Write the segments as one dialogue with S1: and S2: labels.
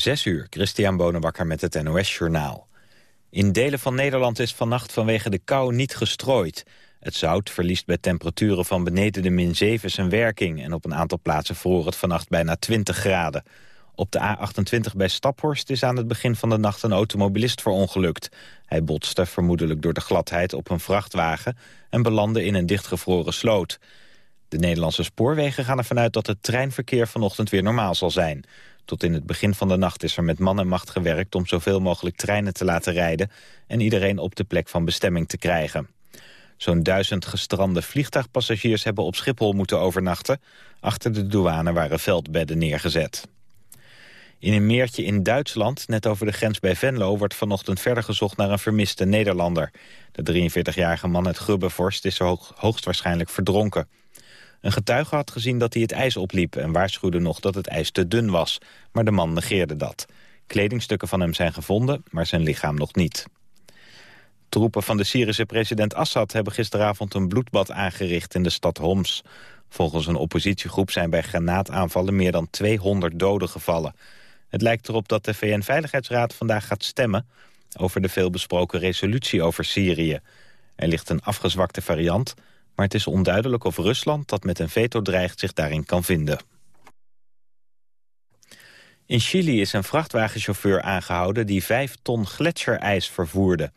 S1: Zes uur, Christian Bonenbakker met het NOS Journaal. In delen van Nederland is vannacht vanwege de kou niet gestrooid. Het zout verliest bij temperaturen van beneden de min 7 zijn werking... en op een aantal plaatsen vroor het vannacht bijna 20 graden. Op de A28 bij Staphorst is aan het begin van de nacht een automobilist verongelukt. Hij botste vermoedelijk door de gladheid op een vrachtwagen... en belandde in een dichtgevroren sloot. De Nederlandse spoorwegen gaan ervan uit dat het treinverkeer vanochtend weer normaal zal zijn... Tot in het begin van de nacht is er met man en macht gewerkt om zoveel mogelijk treinen te laten rijden en iedereen op de plek van bestemming te krijgen. Zo'n duizend gestrande vliegtuigpassagiers hebben op Schiphol moeten overnachten. Achter de douane waren veldbedden neergezet. In een meertje in Duitsland, net over de grens bij Venlo... wordt vanochtend verder gezocht naar een vermiste Nederlander. De 43-jarige man uit Grubbevorst is hoogstwaarschijnlijk verdronken. Een getuige had gezien dat hij het ijs opliep en waarschuwde nog dat het ijs te dun was. Maar de man negeerde dat. Kledingstukken van hem zijn gevonden, maar zijn lichaam nog niet. Troepen van de Syrische president Assad hebben gisteravond een bloedbad aangericht in de stad Homs. Volgens een oppositiegroep zijn bij granaataanvallen meer dan 200 doden gevallen. Het lijkt erop dat de VN-veiligheidsraad vandaag gaat stemmen over de veelbesproken resolutie over Syrië. Er ligt een afgezwakte variant, maar het is onduidelijk of Rusland dat met een veto dreigt zich daarin kan vinden. In Chili is een vrachtwagenchauffeur aangehouden die vijf ton gletsjerijs vervoerde.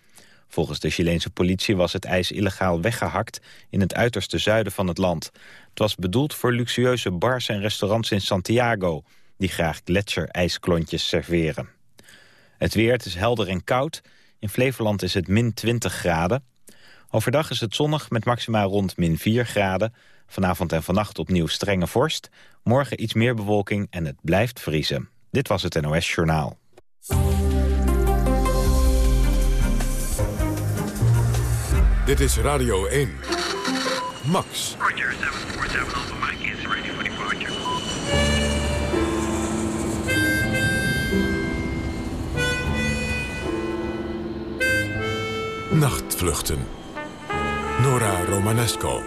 S1: Volgens de Chileense politie was het ijs illegaal weggehakt in het uiterste zuiden van het land. Het was bedoeld voor luxueuze bars en restaurants in Santiago, die graag gletsjerijsklontjes serveren. Het weer, is helder en koud. In Flevoland is het min 20 graden. Overdag is het zonnig met maxima rond min 4 graden. Vanavond en vannacht opnieuw strenge vorst. Morgen iets meer bewolking en het blijft vriezen. Dit was het NOS Journaal.
S2: Dit is Radio 1. Max.
S3: Roger, 747 Alpha Mike is ready for departure.
S2: Nachtvluchten. Nora Romanesco.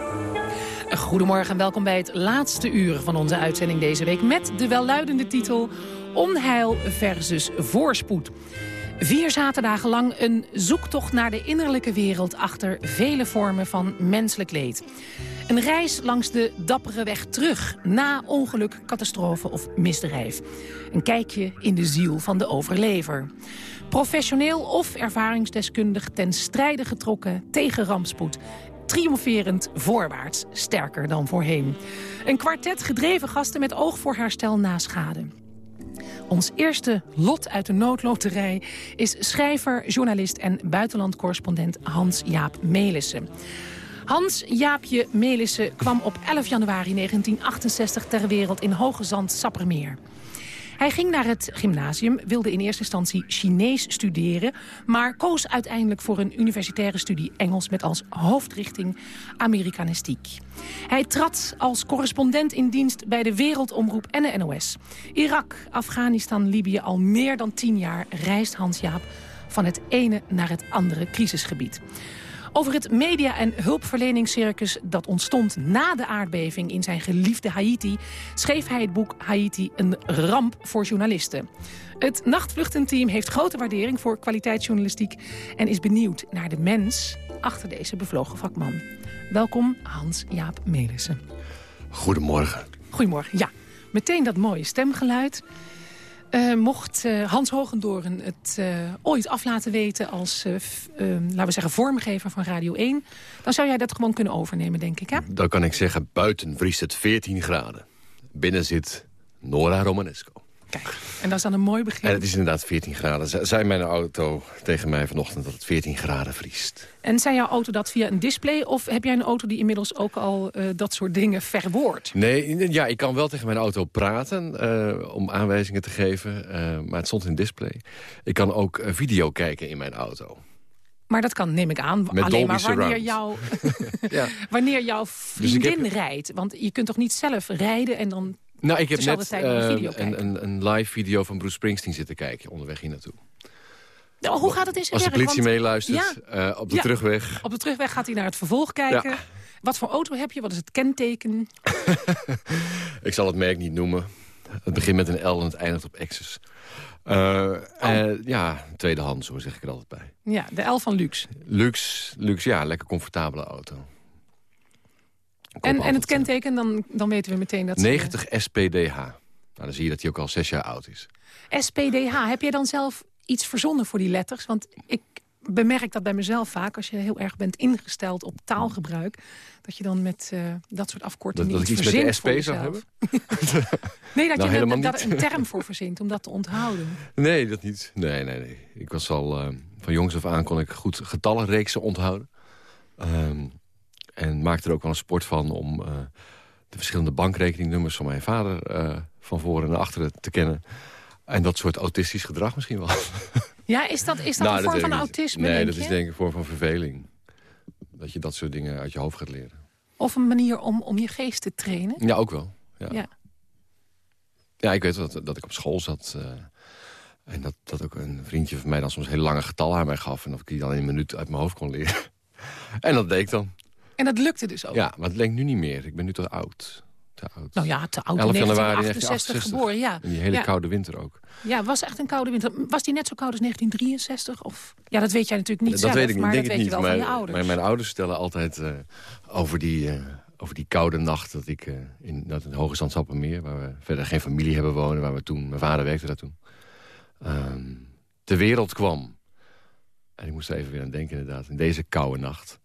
S4: Goedemorgen en welkom bij het laatste uur van onze uitzending deze week... met de welluidende titel Onheil versus Voorspoed. Vier zaterdagen lang een zoektocht naar de innerlijke wereld... achter vele vormen van menselijk leed. Een reis langs de dappere weg terug, na ongeluk, catastrofe of misdrijf. Een kijkje in de ziel van de overlever. Professioneel of ervaringsdeskundig ten strijde getrokken tegen rampspoed triomferend voorwaarts, sterker dan voorheen. Een kwartet gedreven gasten met oog voor herstel na schade. Ons eerste lot uit de noodloterij is schrijver, journalist en buitenlandcorrespondent Hans-Jaap Melissen. Hans-Jaapje Melissen kwam op 11 januari 1968 ter wereld in Hoge Zand, Sappermeer. Hij ging naar het gymnasium, wilde in eerste instantie Chinees studeren... maar koos uiteindelijk voor een universitaire studie Engels... met als hoofdrichting Amerikanistiek. Hij trad als correspondent in dienst bij de Wereldomroep en de NOS. Irak, Afghanistan, Libië, al meer dan tien jaar reist Hans-Jaap... van het ene naar het andere crisisgebied. Over het media- en hulpverleningscircus dat ontstond na de aardbeving in zijn geliefde Haiti... schreef hij het boek Haiti, een ramp voor journalisten. Het nachtvluchtenteam heeft grote waardering voor kwaliteitsjournalistiek... en is benieuwd naar de mens achter deze bevlogen vakman. Welkom Hans-Jaap Melissen.
S5: Goedemorgen.
S4: Goedemorgen, ja. Meteen dat mooie stemgeluid. Uh, mocht uh, Hans Hogendoorn het uh, ooit af laten weten als, laten we zeggen, vormgever van Radio 1... dan zou jij dat gewoon kunnen overnemen, denk ik, hè?
S5: Dan kan ik zeggen, buiten vriest het 14 graden. Binnen zit Nora Romanesco.
S4: Kijk, en dat is dan een mooi begin.
S5: En het is inderdaad 14 graden. Zei mijn auto tegen mij vanochtend dat het 14 graden vriest.
S4: En zei jouw auto dat via een display? Of heb jij een auto die inmiddels ook al uh, dat soort dingen verwoordt?
S5: Nee, ja, ik kan wel tegen mijn auto praten uh, om aanwijzingen te geven. Uh, maar het stond in display. Ik kan ook video kijken in mijn auto.
S4: Maar dat kan, neem ik aan,
S5: Met
S4: alleen maar wanneer,
S5: Surround.
S4: jou,
S5: Ja.
S4: wanneer jouw vriendin
S5: Dus heb-
S4: rijdt. Want je kunt toch niet zelf rijden en dan...
S5: Nou, ik heb net
S4: een
S5: eh,
S4: video
S5: een, een, live video van Bruce Springsteen zitten kijken onderweg hier naartoe.
S4: Oh, hoe gaat het in zijn
S5: Als de politie
S4: Want
S5: meeluistert, eh, op de
S4: Ja.
S5: terugweg.
S4: Op de terugweg gaat hij naar het vervolg kijken.
S5: Ja.
S4: Wat voor auto heb je? Wat is het kenteken?
S5: Ik zal het merk niet noemen. Het begint met een L en het eindigt op X's. Uh, ja, tweedehands, zo zeg ik er altijd bij.
S4: Ja, de L van Luxe.
S5: Luxe, luxe ja, lekker comfortabele auto.
S4: En, en het kenteken, dan, dan weten we meteen dat...
S5: 90 SPDH. Nou, dan zie je dat hij ook al zes jaar oud is.
S4: SPDH, heb jij dan zelf iets verzonnen voor die letters? Want ik bemerk dat bij mezelf vaak, als je heel erg bent ingesteld op taalgebruik... dat je dan met uh, dat soort afkortingen
S5: dat, dat
S4: iets
S5: ik iets met de SP zou hebben?
S4: nee, dat nou, je er, daar een term voor verzint om dat te onthouden.
S5: Nee, dat niet. Nee, nee, nee. Ik was al, uh, van jongs af aan kon ik goed getallenreeksen onthouden. Um, en maakte er ook wel een sport van om uh, de verschillende bankrekeningnummers van mijn vader... van voren naar achteren te kennen. En dat soort autistisch gedrag misschien wel.
S4: Ja, is dat, is dat nou, een vorm van autisme,
S5: Nee, dat is denk ik een vorm van verveling. Dat je dat soort dingen uit je hoofd gaat leren.
S4: Of een manier om, om je geest te trainen?
S5: Ja, ook wel. Ja, ja. ja ik weet dat, dat ik op school zat... Uh, en dat, dat ook een vriendje van mij dan soms hele lange getallen aan mij gaf... en of ik die dan in een minuut uit mijn hoofd kon leren. en dat deed ik dan.
S4: En dat lukte dus ook?
S5: Ja, maar het lukt nu niet meer. Ik ben nu te oud te oud.
S4: Nou ja, te oud. 11 januari 1968 geboren, ja.
S5: En die hele koude winter ook.
S4: Ja, was echt een koude winter. Was die net zo koud als 1963? Of... Ja, dat weet jij natuurlijk niet
S5: dat
S4: zelf,
S5: weet ik niet.
S4: maar
S5: Denk
S4: dat weet
S5: niet,
S4: je wel
S5: maar,
S4: van je ouders.
S5: Mijn ouders stellen altijd uh, over, die, uh, over die koude nacht... dat ik uh, in, dat in Hoge waar we verder geen familie hebben wonen... waar we toen, mijn vader werkte daar toen, um, ter wereld kwam. En ik moest er even weer aan denken inderdaad, in deze koude nacht...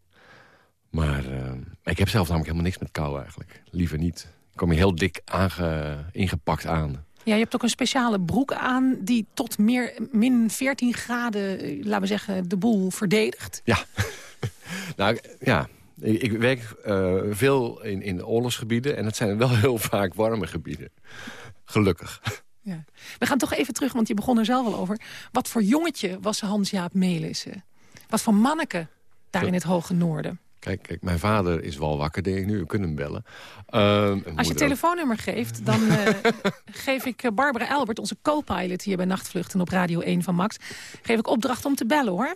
S5: Maar uh, ik heb zelf namelijk helemaal niks met kou eigenlijk. Liever niet kom je heel dik aange, ingepakt aan.
S4: Ja, je hebt ook een speciale broek aan die tot meer, min 14 graden, eh, laten we zeggen, de boel verdedigt.
S5: Ja, nou ja, ik, ik werk uh, veel in, in oorlogsgebieden en het zijn wel heel vaak warme gebieden. Gelukkig.
S4: Ja. We gaan toch even terug, want je begon er zelf al over. Wat voor jongetje was Hans-Jaap Melissen? Wat voor manneke daar in het hoge noorden?
S5: Kijk, kijk, mijn vader is wel wakker, denk ik nu. We kunnen hem bellen. Uh,
S4: Als je telefoonnummer geeft, dan uh, geef ik eh, Barbara Albert, onze co-pilot hier bij Nachtvluchten op Radio 1 van Max... geef ik opdracht om te bellen, hoor.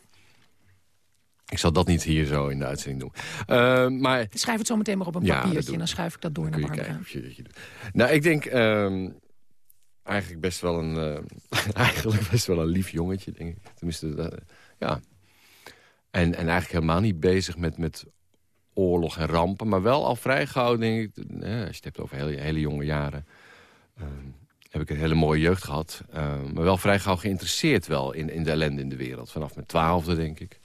S5: Ik zal dat niet hier zo in de uitzending doen. Uh, maar...
S4: Schrijf het zo meteen maar op een papiertje en dan schuif ik dat door naar Barbara.
S5: Je, nou, ik denk uh, eigenlijk best wel een, eigenlijk best wel een lief jongetje, denk ik. Tenminste, ja, en, en eigenlijk helemaal niet bezig met, met oorlog en rampen. Maar wel al vrij gauw, denk ik, als je het hebt over hele, hele jonge jaren... Uh, heb ik een hele mooie jeugd gehad. Uh, maar wel vrij gauw geïnteresseerd wel in, in de ellende in de wereld. Vanaf mijn twaalfde, denk ik.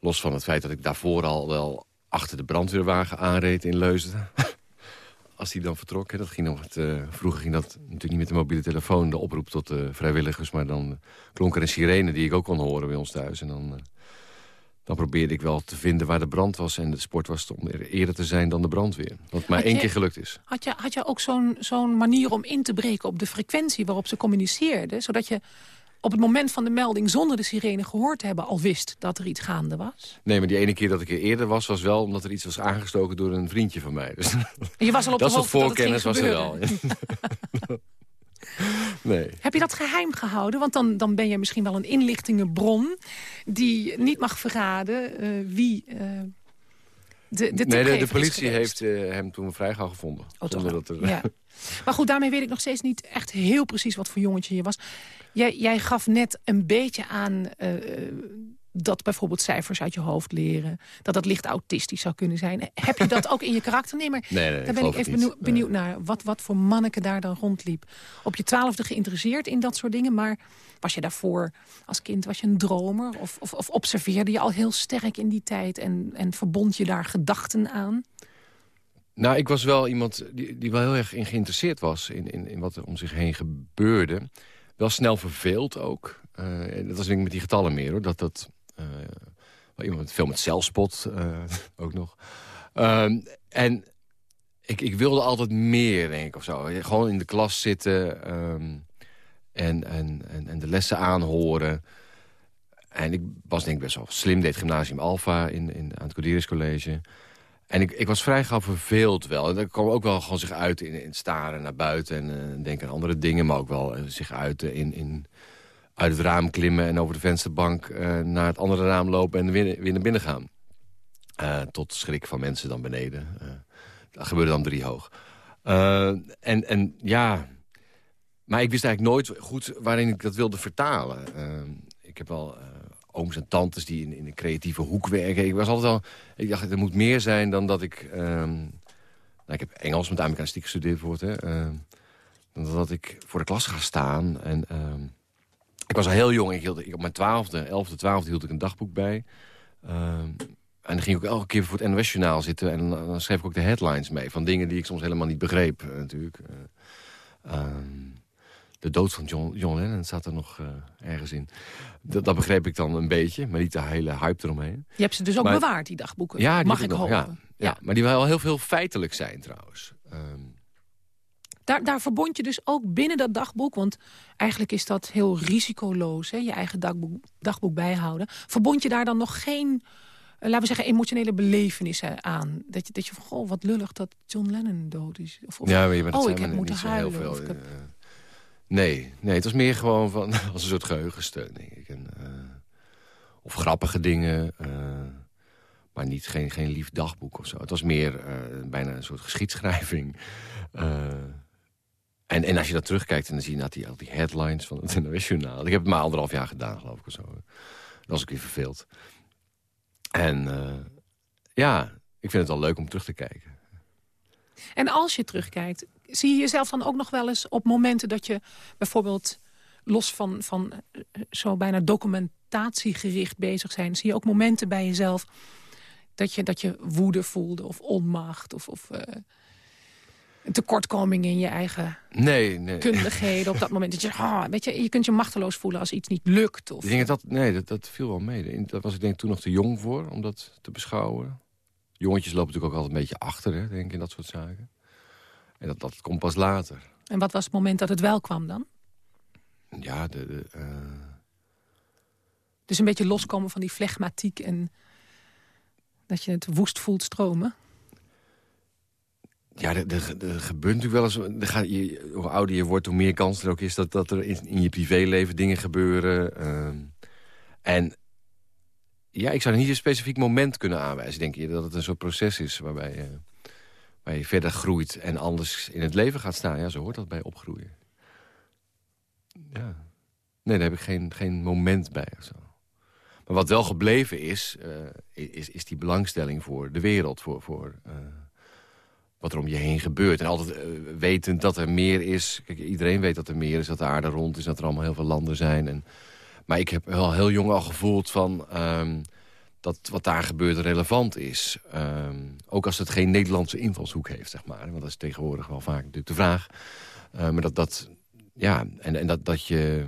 S5: Los van het feit dat ik daarvoor al wel achter de brandweerwagen aanreed in Leusden. als die dan vertrok. Hè, dat ging nog vroeger ging dat natuurlijk niet met de mobiele telefoon, de oproep tot de vrijwilligers. Maar dan klonk er een sirene die ik ook kon horen bij ons thuis. En dan, dan probeerde ik wel te vinden waar de brand was. En de sport was om eerder te zijn dan de brandweer. Wat maar één keer gelukt is.
S4: Had je, had je ook zo'n zo'n manier om in te breken op de frequentie waarop ze communiceerden? Zodat je op het moment van de melding zonder de sirene gehoord te hebben... al wist dat er iets gaande was?
S5: Nee, maar die ene keer dat ik er eerder was... was wel omdat er iets was aangestoken door een vriendje van mij. Dus
S4: je was al op
S5: dat
S4: de
S5: soort voorkennis was er wel. nee.
S4: Heb je dat geheim gehouden? Want dan, dan ben je misschien wel een inlichtingenbron... die niet mag verraden uh, wie... Uh, de, de
S5: nee, de, de politie heeft uh, hem toen vrijgehaald gevonden.
S4: Oh, dat er, ja. Maar goed, daarmee weet ik nog steeds niet echt heel precies wat voor jongetje je was. Jij, jij gaf net een beetje aan dat bijvoorbeeld cijfers uit je hoofd leren... dat dat licht autistisch zou kunnen zijn. Heb je dat ook in je karakter? Nee, maar
S5: nee, nee,
S4: daar ben ik even benieuwd, benieuwd naar. Wat, wat voor manneke daar dan rondliep. Op je twaalfde geïnteresseerd in dat soort dingen... maar was je daarvoor als kind was je een dromer? Of, of, of observeerde je al heel sterk in die tijd... en, en verbond je daar gedachten aan?
S5: Nou, ik was wel iemand die, die wel heel erg in geïnteresseerd was... In, in, in wat er om zich heen gebeurde. Wel snel verveeld ook. Uh, dat was denk ik met die getallen meer, hoor. Dat dat... Uh, iemand veel met zelfspot uh, ook nog. Ehm, en ik, ik wilde altijd meer, denk ik, of zo. Gewoon in de klas zitten um, en, en, en, en, de lessen aanhoren. En ik was denk ik best wel slim. Deed gymnasium Alpha in, in, aan het Coderius College. En ik, ik was vrij gauw verveeld wel. En dat kwam ook wel gewoon zich uit in, in staren naar buiten... en uh, denken aan andere dingen, maar ook wel zich uiten in, in uit het raam klimmen... en over de vensterbank uh, naar het andere raam lopen en weer, weer naar binnen gaan. tot schrik van mensen dan beneden. dat gebeurde dan drie hoog. en, en ja, maar ik wist eigenlijk nooit goed waarin ik dat wilde vertalen. Ik heb wel eh, ooms en tantes die in, in de creatieve hoek werken. Ik was altijd al... Ik dacht, er moet meer zijn dan dat ik... ehm, nou, ik heb Engels met Amerikaanstiek gestudeerd bijvoorbeeld. Hè, ehm, dan dat ik voor de klas ga staan. En, ehm, ik was al heel jong. Ik hield, ik, op mijn twaalfde, elfde, twaalfde hield ik een dagboek bij. Ehm, en dan ging ik ook elke keer voor het NOS-journaal zitten. En dan, schreef ik ook de headlines mee. Van dingen die ik soms helemaal niet begreep, eh, natuurlijk. Eh, ehm, de dood van John, John Lennon staat er nog eh, ergens in. Dat, dat begreep ik dan een beetje, maar niet de hele hype eromheen.
S4: Je hebt ze dus ook
S5: Maar-
S4: bewaard, die dagboeken.
S5: Ja, die
S4: Mag ik
S5: nog,
S4: hopen.
S5: Ja, ja. maar die wel heel veel feitelijk zijn trouwens. Ehm,
S4: Daar, daar verbond je dus ook binnen dat dagboek... want eigenlijk is dat heel risicoloos, hè, je eigen dagboek, dagboek bijhouden. Verbond je daar dan nog geen, eh, laten we zeggen, emotionele belevenissen aan? Dat je, dat je van, goh, wat lullig dat John Lennon dood is. Of, of
S5: ja, maar, je- dat
S4: oh, ik heb moeten
S5: zo heel
S4: huilen.
S5: veel,
S4: heb-
S5: eh, nee, nee, het was meer gewoon van, als een soort geheugensteun, denk ik. En, eh, of grappige dingen, eh, maar niet, geen, geen lief dagboek of zo. Het was meer eh, bijna een soort geschiedschrijving. Eh, en, en als je dat terugkijkt, dan zie je die, al die headlines van het NOS-journaal. Ik heb het maar anderhalf jaar gedaan, geloof ik, of zo. Was ik weer verveeld. En eh, ja, ik vind het wel leuk om terug te kijken.
S4: En als je terugkijkt, zie je jezelf dan ook nog wel eens op momenten dat je bijvoorbeeld los van, van eh, zo bijna documentatiegericht bezig zijn, zie je ook momenten bij jezelf dat je, dat je woede voelde of onmacht of, of eh, een tekortkoming in je eigen
S5: Nee, nee.
S4: kundigheden op dat moment. Dat je, ah, weet je, je kunt je machteloos voelen als iets niet lukt. Of,
S5: Ik denk dat, nee, dat, dat viel wel mee. Daar was ik denk ik toen nog te jong voor om dat te beschouwen. Jongetjes lopen natuurlijk ook altijd een beetje achter, hè, denk ik, in dat soort zaken. En dat, dat komt pas later.
S4: En wat was het moment dat het wel kwam dan?
S5: Ja, de, de, eh,
S4: Dus een beetje loskomen van die flegmatiek en dat je het woest voelt stromen.
S5: Ja, er, er, er gebeurt natuurlijk wel eens... Gaat, je, hoe ouder je wordt, hoe meer kans er ook is... dat, dat er in, je privéleven dingen gebeuren. ehm. en ja, ik zou niet een specifiek moment kunnen aanwijzen. Denk je dat het een soort proces is waarbij je, waar je verder groeit... en anders in het leven gaat staan. Ja, zo hoort dat bij opgroeien. Ja. Nee, daar heb ik geen, geen moment bij of zo. Maar wat wel gebleven is, eh, is, is die belangstelling voor de wereld. Voor, voor eh, wat er om je heen gebeurt. En altijd eh, wetend dat er meer is. Kijk, iedereen weet dat er meer is, dat de aarde rond is... dat er allemaal heel veel landen zijn. En, maar ik heb wel heel jong al gevoeld van... ehm, dat wat daar gebeurt relevant is. Ehm, ook als het geen Nederlandse invalshoek heeft, zeg maar. Want dat is tegenwoordig wel vaak natuurlijk de vraag. Eh, maar dat, dat, ja, en, en dat, dat, je,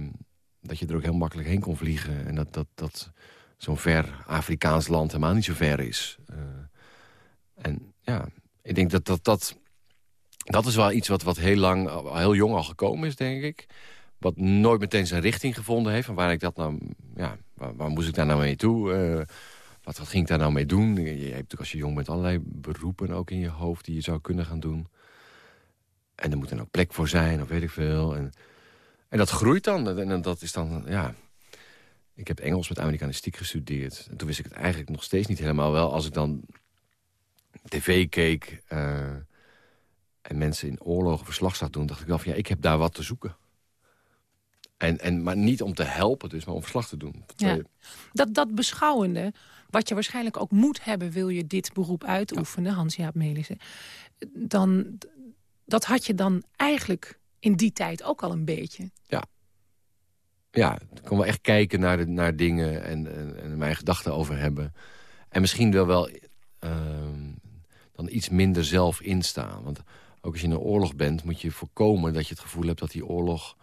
S5: dat je er ook heel makkelijk heen kon vliegen. En dat, dat, dat zo'n ver Afrikaans land helemaal niet zo ver is. Eh, en ja, ik denk dat dat, dat, dat is wel iets wat, wat heel lang, heel jong al gekomen is, denk ik. Wat nooit meteen zijn richting gevonden heeft. Van waar ik dat nou, ja, waar, waar moest ik daar nou mee toe? Eh, wat, wat ging ik daar nou mee doen? Je, hebt natuurlijk als je jong bent allerlei beroepen ook in je hoofd die je zou kunnen gaan doen. En er moet dan ook plek voor zijn, of weet ik veel. En, en dat groeit dan. En, en dat is dan, ja... Ik heb Engels met Amerikanistiek gestudeerd. En toen wist ik het eigenlijk nog steeds niet helemaal wel. Als ik dan tv keek eh, en mensen in oorlogen verslag zag doen... dacht ik wel van, ja, ik heb daar wat te zoeken. En, en, maar niet om te helpen, dus maar om verslag te doen.
S4: Ja. Dat, dat beschouwende, wat je waarschijnlijk ook moet hebben... wil je dit beroep uitoefenen, Hans-Jaap Melissen... dan, dat had je dan eigenlijk in die tijd ook al een beetje.
S5: ja, ik kon wel echt kijken naar, de, naar dingen en, en, en mijn gedachten over hebben. En misschien wel wel ehm, dan iets minder zelf instaan. Want ook als je in een oorlog bent, moet je voorkomen dat je het gevoel hebt dat die oorlog...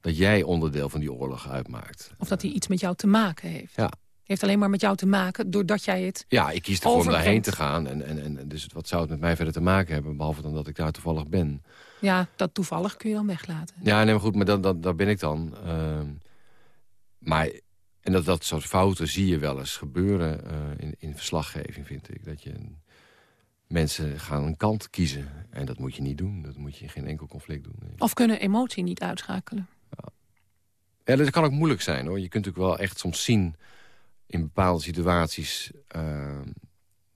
S5: dat jij onderdeel van die oorlog uitmaakt.
S4: Of dat hij iets met jou te maken heeft.
S5: Ja.
S4: Heeft alleen maar met jou te maken doordat jij het...
S5: Ja, ik kies ervoor om daarheen te gaan. En, en, en dus wat zou het met mij verder te maken hebben... behalve dan dat ik daar toevallig ben.
S4: Ja, dat toevallig kun je dan weglaten.
S5: Ja, nee, maar goed, maar dan, dan, daar ben ik dan. Ehm, maar, en dat, dat soort fouten zie je wel eens gebeuren eh, in, in verslaggeving, vind ik. Dat je mensen gaan een kant kiezen. En dat moet je niet doen. Dat moet je in geen enkel conflict doen. nee.
S4: Of kunnen emotie niet uitschakelen.
S5: Ja, dat kan ook moeilijk zijn, hoor. Je kunt natuurlijk wel echt soms zien in bepaalde situaties... ehm,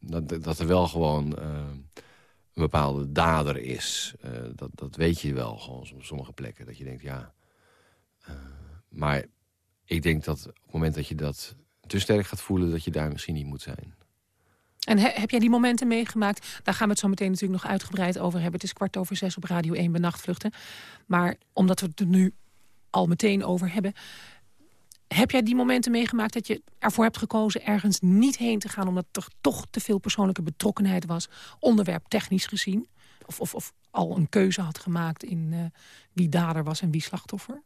S5: dat, dat er wel gewoon ehm, een bepaalde dader is. Eh, dat, dat weet je wel gewoon op sommige plekken. Dat je denkt, ja... eh, maar ik denk dat op het moment dat je dat te sterk gaat voelen... dat je daar misschien niet moet zijn.
S4: En he- heb jij die momenten meegemaakt? Daar gaan we het zo meteen natuurlijk nog uitgebreid over hebben. Het is kwart over zes op Radio 1 bij Nachtvluchten. Maar omdat we het er nu al meteen over hebben... heb jij die momenten meegemaakt dat je ervoor hebt gekozen... ergens niet heen te gaan omdat er toch te veel persoonlijke betrokkenheid was... onderwerp technisch gezien? Of, of, of al een keuze had gemaakt in eh, wie dader was en wie slachtoffer?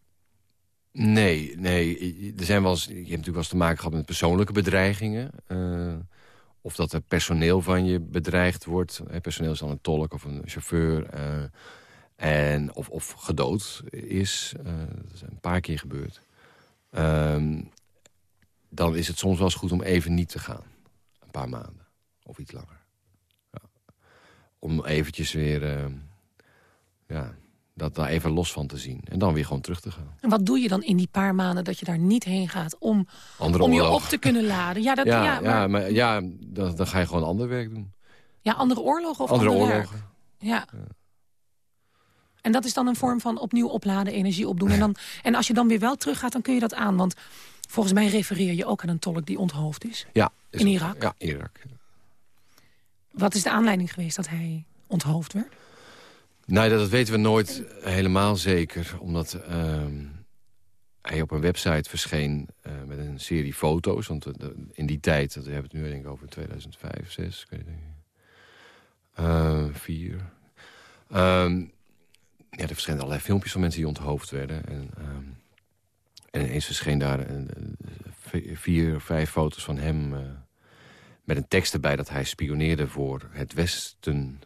S5: Nee, nee. Er zijn wel eens, je hebt natuurlijk wel eens te maken gehad met persoonlijke bedreigingen. eh, of dat er personeel van je bedreigd wordt. Personeel is dan een tolk of een chauffeur. eh, en, of, of gedood is. Eh, dat is een paar keer gebeurd. Ehm, dan is het soms wel eens goed om even niet te gaan. Een paar maanden. Of iets langer. Ja. Om eventjes weer... eh, ja, dat daar even los van te zien. En dan weer gewoon terug te gaan.
S4: En wat doe je dan in die paar maanden dat je daar niet heen gaat... om,
S5: Andere
S4: om je op te kunnen laden? Ja, dat,
S5: ja,
S4: ja,
S5: ja,
S4: maar,
S5: maar, ja dan, dan ga je gewoon ander werk doen.
S4: ja, andere oorlogen of
S5: Andere
S4: ander werk?
S5: oorlogen.
S4: Ja. En dat is dan een vorm van opnieuw opladen, energie opdoen. En, dan, en als je dan weer wel teruggaat, dan kun je dat aan. Want volgens mij refereer je ook aan een tolk die onthoofd is.
S5: Ja, is
S4: In Irak?
S5: Ja, Irak.
S4: Wat is de aanleiding geweest dat hij onthoofd werd?
S5: Nee, dat, weten we nooit helemaal zeker. Omdat ehm, hij op een website verscheen eh, met een serie foto's. Want eh, in die tijd, dat we hebben het nu denk ik over 2005, 2006, ik weet het niet. Eh, vier. Ehm, ja, er verschenen allerlei filmpjes van mensen die onthoofd werden. En, ehm, en ineens verscheen daar v- vier vijf foto's van hem... eh, met een tekst erbij dat hij spioneerde voor het Westen...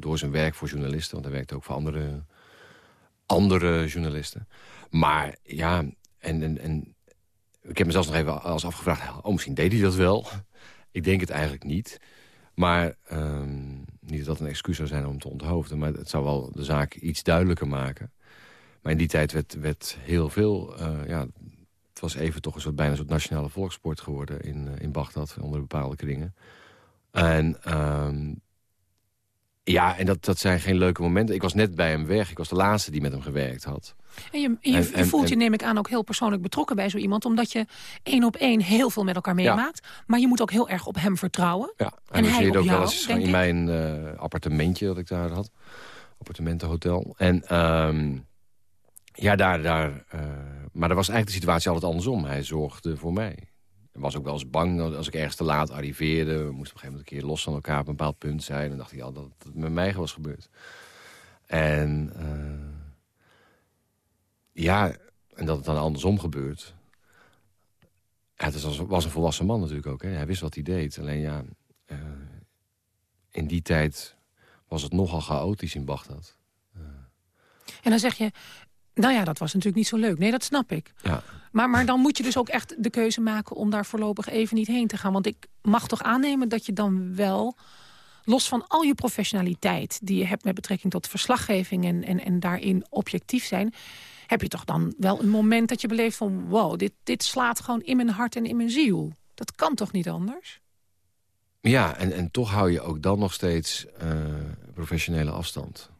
S5: door zijn werk voor journalisten. Want hij werkte ook voor andere, andere journalisten. Maar ja, en, en, ik heb me zelfs nog even als afgevraagd... oh, misschien deed hij dat wel. ik denk het eigenlijk niet. Maar ehm, niet dat dat een excuus zou zijn om te onthoofden... maar het zou wel de zaak iets duidelijker maken. Maar in die tijd werd, werd heel veel... eh, ja, het was even toch een soort, bijna een soort nationale volkssport geworden... in, eh, in Bagdad, onder bepaalde kringen. En ehm, ja, en dat, dat zijn geen leuke momenten. Ik was net bij hem weg. Ik was de laatste die met hem gewerkt had.
S4: En je, en je,
S5: En-
S4: je
S5: en-
S4: voelt je, neem ik aan, ook heel persoonlijk betrokken bij zo iemand. Omdat je één op één heel veel met elkaar meemaakt. Maar je moet ook heel erg op hem vertrouwen.
S5: Ja,
S4: En
S5: hij
S4: op
S5: ook wel
S4: jou,
S5: eens
S4: denk
S5: in
S4: ik?
S5: mijn eh, appartementje dat ik daar had. Appartementenhotel. En ehm, ja, daar... daar eh, maar dat was eigenlijk de situatie altijd andersom. Hij zorgde voor mij. Was ook wel eens bang dat als ik ergens te laat arriveerde. We moesten op een gegeven moment een keer los van elkaar op een bepaald punt zijn. Dan dacht ik al dat het met mij was gebeurd. En eh, ja, en dat het dan andersom gebeurt. Het was, was een volwassen man natuurlijk ook. Hè. Hij wist wat hij deed. Alleen ja, eh, in die tijd was het nogal chaotisch in Bagdad.
S4: En dan zeg je, nou ja, dat was natuurlijk niet zo leuk. Nee, dat snap ik.
S5: Ja.
S4: Maar, maar dan moet je dus ook echt de keuze maken om daar voorlopig even niet heen te gaan. Want ik mag toch aannemen dat je dan wel, los van al je professionaliteit... die je hebt met betrekking tot verslaggeving en, en, en daarin objectief zijn... heb je toch dan wel een moment dat je beleeft van... wow, dit, dit slaat gewoon in mijn hart en in mijn ziel. Dat kan toch niet anders?
S5: Ja, en, en toch hou je ook dan nog steeds eh, professionele afstand.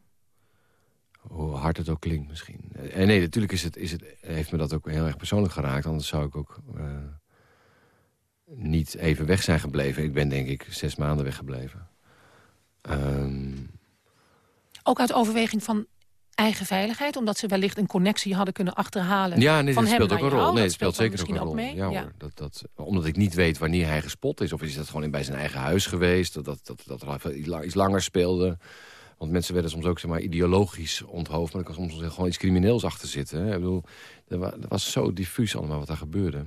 S5: Hoe hard het ook klinkt misschien. En nee, natuurlijk is het, is het, heeft me dat ook heel erg persoonlijk geraakt. Anders zou ik ook eh, niet even weg zijn gebleven. Ik ben denk ik zes maanden weggebleven. Ehm,
S4: Ook uit overweging van eigen veiligheid? Omdat ze wellicht een connectie hadden kunnen achterhalen
S5: ja, nee,
S4: van
S5: dat speelt ook een rol. Nee,
S4: Dat
S5: speelt zeker ook een rol.
S4: mee.
S5: Ja, hoor. Dat, dat, omdat ik niet weet wanneer hij gespot is. Of is dat gewoon in- bij zijn eigen huis geweest. Dat, dat, dat, dat iets langer speelde. Want mensen werden soms ook zeg maar, ideologisch onthoofd. Maar er kan soms gewoon iets crimineels achter zitten. Hè. Ik bedoel, er was zo diffuus allemaal wat daar gebeurde.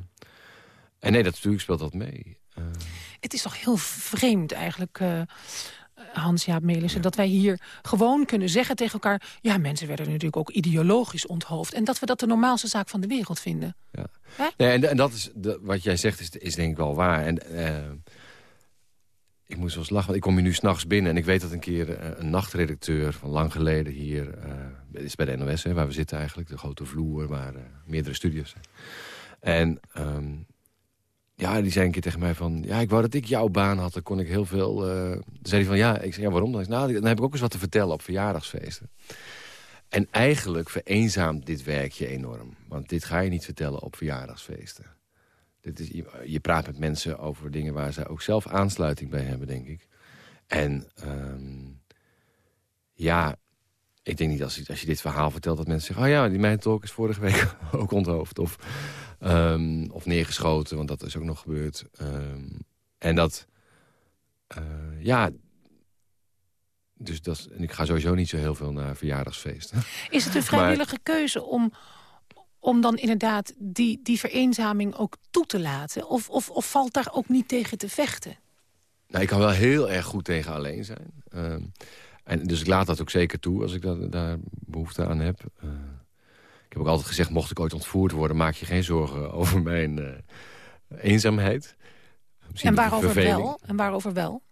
S5: En nee, dat natuurlijk speelt dat mee. Eh,
S4: Het is toch heel vreemd eigenlijk, eh, Hans-Jaap Melissen... dat wij hier gewoon kunnen zeggen tegen elkaar... ja, mensen werden natuurlijk ook ideologisch onthoofd... en dat we dat de normaalste zaak van de wereld vinden.
S5: Ja. Nee, en, en dat is de, wat jij zegt, is, is denk ik wel waar. En eh, ik moest wel eens want ik kom hier nu s'nachts binnen... en ik weet dat een keer eh, een nachtredacteur van lang geleden hier... dit is bij de NOS, hè, waar we zitten eigenlijk, de grote vloer... waar eh, meerdere studios zijn. En ehm, ja, die zei een keer tegen mij van... ja, ik wou dat ik jouw baan had, dan kon ik heel veel... Dan zei hij van, ja, ik zei, ja, waarom dan? Nou, dan heb ik ook eens wat te vertellen op verjaardagsfeesten. En eigenlijk vereenzaamt dit werkje enorm. Want dit ga je niet vertellen op verjaardagsfeesten. Dit is, je, praat met mensen over dingen waar ze ook zelf aansluiting bij hebben, denk ik. En ehm, ja, ik denk niet als, je- als je dit verhaal vertelt dat mensen zeggen... oh ja, die mijn talk is vorige week ook onthoofd. Of, ehm, of neergeschoten, want dat is ook nog gebeurd. Ehm, en dat... eh, ja... Dus dat, en ik ga sowieso niet zo heel veel naar verjaardagsfeesten.
S4: Is het een vrijwillige keuze om, om dan inderdaad die, die vereenzaming ook toe te laten? Of, of, of valt daar ook niet tegen te vechten?
S5: Nou, ik kan wel heel erg goed tegen alleen zijn. Ehm, en dus ik laat dat ook zeker toe als ik dat, daar behoefte aan heb. Eh, ik heb ook altijd gezegd, mocht ik ooit ontvoerd worden... maak je geen zorgen over mijn eh, eenzaamheid. Misschien
S4: En waarover wel? En waarover wel?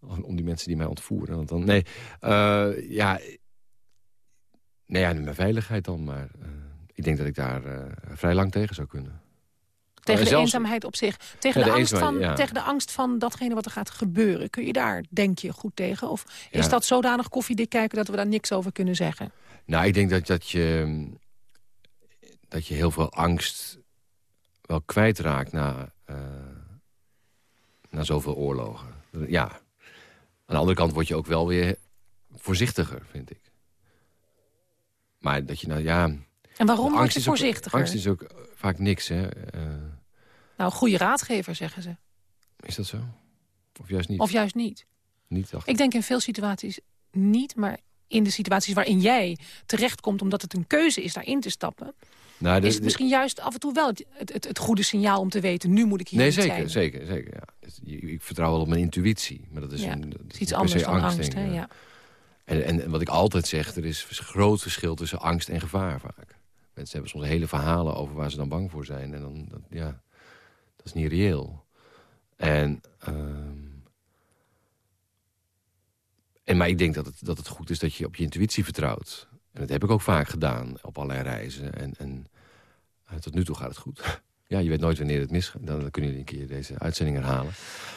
S5: Om die mensen die mij ontvoeren. Want dan, nee, eh, ja... Nee, ja, mijn veiligheid dan, maar... ik denk dat ik daar eh, vrij lang tegen zou kunnen.
S4: Tegen
S5: En
S4: de
S5: zelfs-
S4: eenzaamheid op zich. Tegen,
S5: Ja,
S4: de
S5: de
S4: angst van,
S5: ja.
S4: tegen de angst van datgene wat er gaat gebeuren. Kun je daar, denk je, goed tegen? Of is dat zodanig koffiedik kijken dat we daar niks over kunnen zeggen?
S5: Nou, ik denk dat, dat, je, dat je heel veel angst wel kwijtraakt na, eh, na zoveel oorlogen. Ja. Aan de andere kant word je ook wel weer voorzichtiger, vind ik. Maar dat je nou, ja...
S4: En waarom word
S5: angst
S4: je
S5: ook-
S4: voorzichtiger?
S5: angst is ook vaak niks, hè. Eh,
S4: Nou, goede raadgever, zeggen ze.
S5: is dat zo? Of juist niet?
S4: Of juist niet.
S5: niet
S4: Ik denk in veel situaties niet, maar in de situaties waarin jij terechtkomt... omdat het een keuze is daarin te stappen...
S5: Nou, de-
S4: is het
S5: de-
S4: misschien juist af en toe wel het, het, goede signaal om te weten... nu moet ik hier
S5: Nee, zeker,
S4: zijn.
S5: zeker, zeker. Ja. Ik vertrouw wel op mijn intuïtie. Maar dat is,
S4: Ja,
S5: een, dat
S4: is iets anders dan angst. hè?
S5: ja.
S4: Ja.
S5: En, en, en wat ik altijd zeg, er is een groot verschil tussen angst en gevaar vaak. Mensen hebben soms hele verhalen over waar ze dan bang voor zijn. En dan, dat, ja, dat is niet reëel. En, ehm, en maar ik denk dat het, dat het goed is dat je op je intuïtie vertrouwt. En dat heb ik ook vaak gedaan op allerlei reizen. En, en eh, tot nu toe gaat het goed. Ja, je weet nooit wanneer het misgaat. Dan, kunnen jullie een keer deze uitzending herhalen.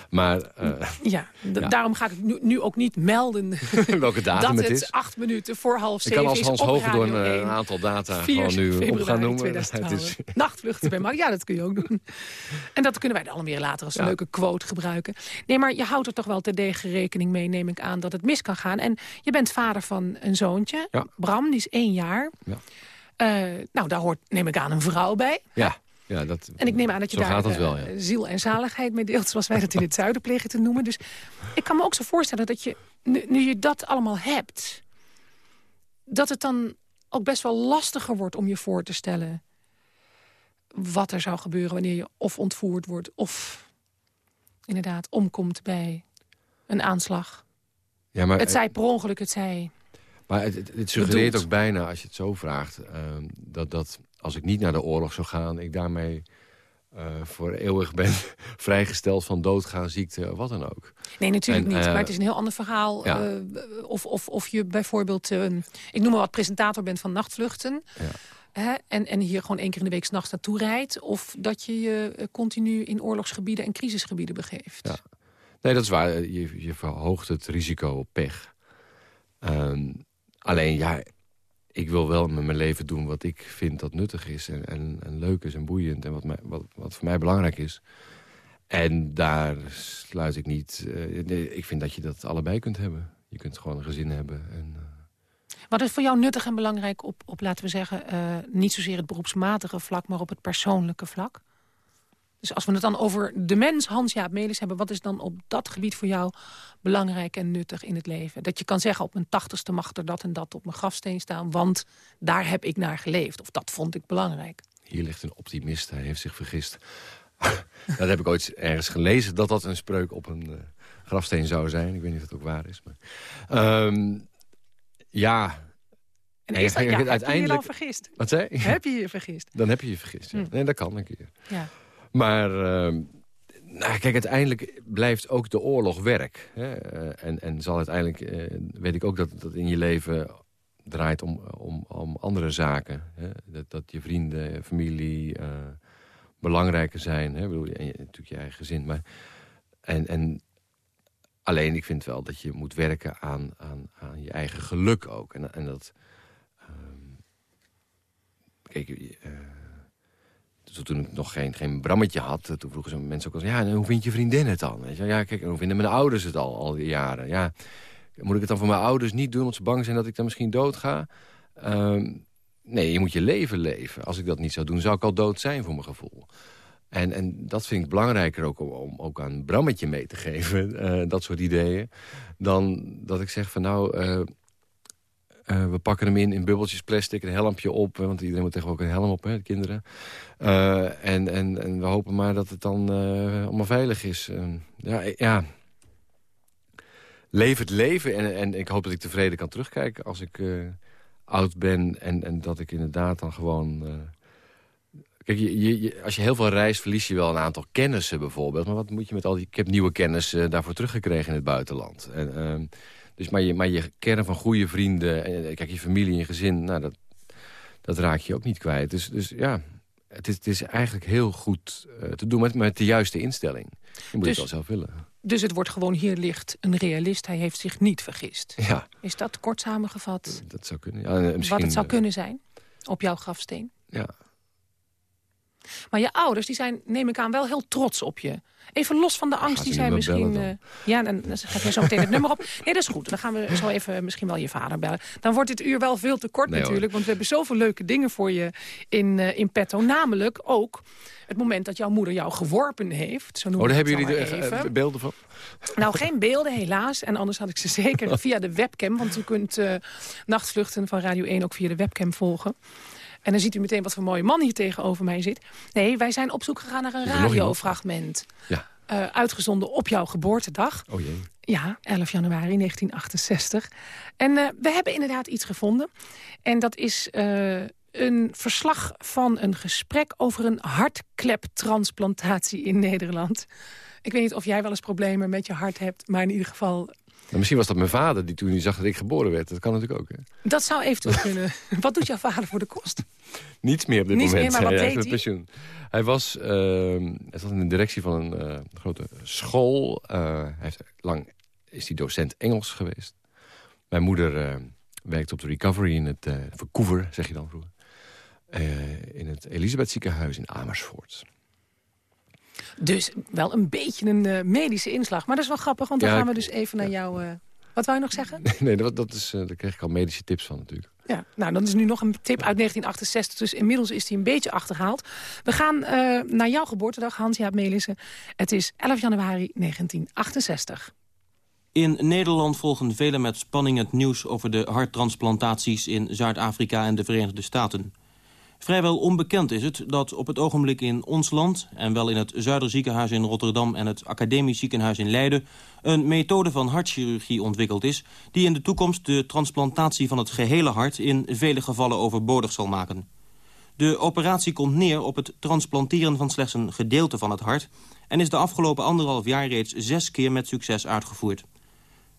S5: Maar eh,
S4: Ja, daarom ga ik nu, nu ook niet melden
S5: welke datum
S4: dat
S5: het is...
S4: acht minuten voor half
S5: Ik
S4: zeven
S5: kan als
S4: is
S5: Hans
S4: Radio
S5: eh,
S4: 1.
S5: een aantal data
S4: 4
S5: gewoon nu op gaan noemen.
S4: 2012.
S5: Het is,
S4: Nachtvluchten bij Mark. Ja, dat kun je ook doen. En dat kunnen wij dan weer later als een
S5: Ja.
S4: leuke quote gebruiken. Nee, maar je houdt er toch wel terdege rekening mee, neem ik aan, dat het mis kan gaan. En je bent vader van een zoontje,
S5: Ja.
S4: Bram, die is één jaar.
S5: Ja.
S4: Eh, nou, daar hoort, neem ik aan, een vrouw bij.
S5: ja, ja, dat,
S4: En ik neem aan dat je daar
S5: dat
S4: eh,
S5: wel, ja.
S4: ziel en zaligheid mee deelt... zoals wij dat in het zuiden plegen te noemen. Dus ik kan me ook zo voorstellen dat je, nu, nu je dat allemaal hebt... dat het dan ook best wel lastiger wordt om je voor te stellen... wat er zou gebeuren wanneer je of ontvoerd wordt... of inderdaad omkomt bij een aanslag.
S5: Ja, maar
S4: Het zij per ongeluk, het zij...
S5: Maar het, het, het suggereert
S4: bedoeld.
S5: ook bijna, als je het zo vraagt... ehm, dat, dat als ik niet naar de oorlog zou gaan... ik daarmee eh, voor eeuwig ben vrijgesteld van doodgaan, ziekte, wat dan ook.
S4: Nee, natuurlijk
S5: En,
S4: niet.
S5: eh,
S4: maar het is een heel ander verhaal.
S5: ja.
S4: eh, of, of, of je bijvoorbeeld, eh, ik noem maar wat, presentator bent van nachtvluchten.
S5: Ja.
S4: Hè, en, en hier gewoon één keer in de week s'nachts naartoe rijdt. Of dat je je eh, continu in oorlogsgebieden en crisisgebieden begeeft.
S5: Ja. Nee, dat is waar. Je, je verhoogt het risico op pech. Ehm, alleen, ja, ik wil wel met mijn leven doen wat ik vind dat nuttig is. En, en, leuk is en boeiend. En wat, mij, wat, wat voor mij belangrijk is. En daar sluit ik niet... eh, ik vind dat je dat allebei kunt hebben. Je kunt gewoon een gezin hebben. En, eh,
S4: Wat is voor jou nuttig en belangrijk op, op laten we zeggen... eh, niet zozeer het beroepsmatige vlak, maar op het persoonlijke vlak? Dus als we het dan over de mens Hans-Jaap Melis hebben... wat is dan op dat gebied voor jou belangrijk en nuttig in het leven? Dat je kan zeggen, op mijn tachtigste mag er dat en dat op mijn grafsteen staan... want daar heb ik naar geleefd. Of dat vond ik belangrijk.
S5: Hier ligt een optimist, hij heeft zich vergist. dat heb ik ooit ergens gelezen, dat dat een spreuk op een eh, grafsteen zou zijn. Ik weet niet of het ook waar is. Maar, Ehm, ja,
S4: En is dat, ja, heb je je
S5: uiteindelijk-
S4: dan vergist?
S5: wat zei?
S4: Heb je je vergist?
S5: Dan heb je je vergist. Ja.
S4: Hm.
S5: Nee, dat kan een keer.
S4: Ja.
S5: Maar ehm, nou, kijk, uiteindelijk blijft ook de oorlog werk. Hè? Eh, en, en zal uiteindelijk, eh, weet ik ook dat dat in je leven draait om, om, om andere zaken. Hè? Dat, dat je vrienden, familie, eh, belangrijker zijn. Hè? Bedoel, je, natuurlijk je eigen gezin. Maar, en, en alleen, ik vind wel dat je moet werken aan, aan, aan je eigen geluk ook. En, en dat... Um, kijk, toen ik nog geen, geen brammetje had, toen vroegen ze mensen ook al... ja, hoe vind je vriendin het dan? Weet je? Ja, kijk, hoe vinden mijn ouders het al, al die jaren? Ja, moet ik het dan voor mijn ouders niet doen... omdat ze bang zijn dat ik dan misschien dood ga? Um, nee, je moet je leven leven. Als ik dat niet zou doen, zou ik al dood zijn voor mijn gevoel. En, en dat vind ik belangrijker ook om, ook aan Brammetje mee te geven. Uh, dat soort ideeën. Dan dat ik zeg van nou... Uh, uh, we pakken hem in in bubbeltjes plastic, een helmpje op. Want iedereen moet tegenwoordig een helm op, hè, de kinderen. en, en, en we hopen maar dat het dan allemaal veilig is. ja, ja, leef het leven. En, en ik hoop dat ik tevreden kan terugkijken als ik oud ben. En, en dat ik inderdaad dan gewoon... Uh... Kijk, je, je, als je heel veel reist, verlies je wel een aantal kennissen bijvoorbeeld. Maar wat moet je met al die... Ik heb nieuwe kennis uh, daarvoor teruggekregen in het buitenland. En, uh, dus maar, je, maar je kern van goede vrienden... En, kijk, je familie en je gezin, nou, dat, dat raak je ook niet kwijt. Dus, dus ja, het is, het is eigenlijk heel goed uh, te doen met, met de juiste instelling. Je moet dus, het wel zelf willen.
S4: Dus het wordt gewoon hier ligt een realist. Hij heeft zich niet vergist.
S5: Ja.
S4: Is dat kort samengevat?
S5: Dat zou kunnen. Ja,
S4: wat het zou kunnen zijn op jouw grafsteen?
S5: Ja.
S4: Maar je ouders die zijn, neem ik aan, wel heel trots op je. Even los van de angst die zij misschien...
S5: Uh,
S4: ja, dan, dan ga je zo meteen het nummer op. Nee, dat is goed. Dan gaan we zo even misschien wel je vader bellen. Dan wordt dit uur wel veel te kort
S5: nee,
S4: natuurlijk.
S5: Hoor.
S4: Want we hebben zoveel leuke dingen voor je in, uh, in petto. Namelijk ook het moment dat jouw moeder jou geworpen heeft. Zo
S5: oh, daar hebben jullie de, uh, beelden van?
S4: Nou, geen beelden helaas. En anders had ik ze zeker via de webcam. Want u kunt nachtvluchten van Radio 1 ook via de webcam volgen. En dan ziet u meteen wat voor mooie man hier tegenover mij zit. Nee, wij zijn op zoek gegaan naar een radiofragment.
S5: Ja.
S4: Uh, uitgezonden op jouw geboortedag.
S5: Oh jee.
S4: Ja, 11 januari 1968. En uh, we hebben inderdaad iets gevonden. En dat is uh, een verslag van een gesprek over een hartkleptransplantatie in Nederland. Ik weet niet of jij wel eens problemen met je hart hebt, maar in ieder geval
S5: misschien was dat mijn vader die toen hij zag dat ik geboren werd. Dat kan natuurlijk ook. Hè?
S4: Dat zou eventueel kunnen. Wat doet jouw vader voor de kost?
S5: Niets meer op dit
S4: Niets
S5: moment.
S4: Meer, maar wat
S5: hij
S4: deed hij?
S5: pensioen. Hij was, uh, hij zat in de directie van een uh, grote school. Uh, hij heeft lang is hij docent Engels geweest. Mijn moeder werkte op de recovery in het Vancouver, zeg je dan vroeger. in het Elisabeth ziekenhuis in Amersfoort.
S4: Dus wel een beetje een uh, medische inslag. Maar dat is wel grappig, want dan
S5: Ja,
S4: gaan we dus even naar jou... uh, wat wou je nog zeggen?
S5: nee, dat, dat is, uh, daar kreeg ik al medische tips van natuurlijk.
S4: Ja, nou, dan is nu nog een tip uit 1968. Dus inmiddels is die een beetje achterhaald. We gaan uh, naar jouw geboortedag, Hans-Jaap Melissen. Het is 11 januari 1968.
S6: In Nederland volgen velen met spanning het nieuws over de harttransplantaties in Zuid-Afrika en de Verenigde Staten. Vrijwel onbekend is het dat op het ogenblik in ons land... en wel in het Zuiderziekenhuis in Rotterdam en het Academisch Ziekenhuis in Leiden... een methode van hartchirurgie ontwikkeld is... die in de toekomst de transplantatie van het gehele hart... in vele gevallen overbodig zal maken. De operatie komt neer op het transplanteren van slechts een gedeelte van het hart... en is de afgelopen anderhalf jaar reeds zes keer met succes uitgevoerd.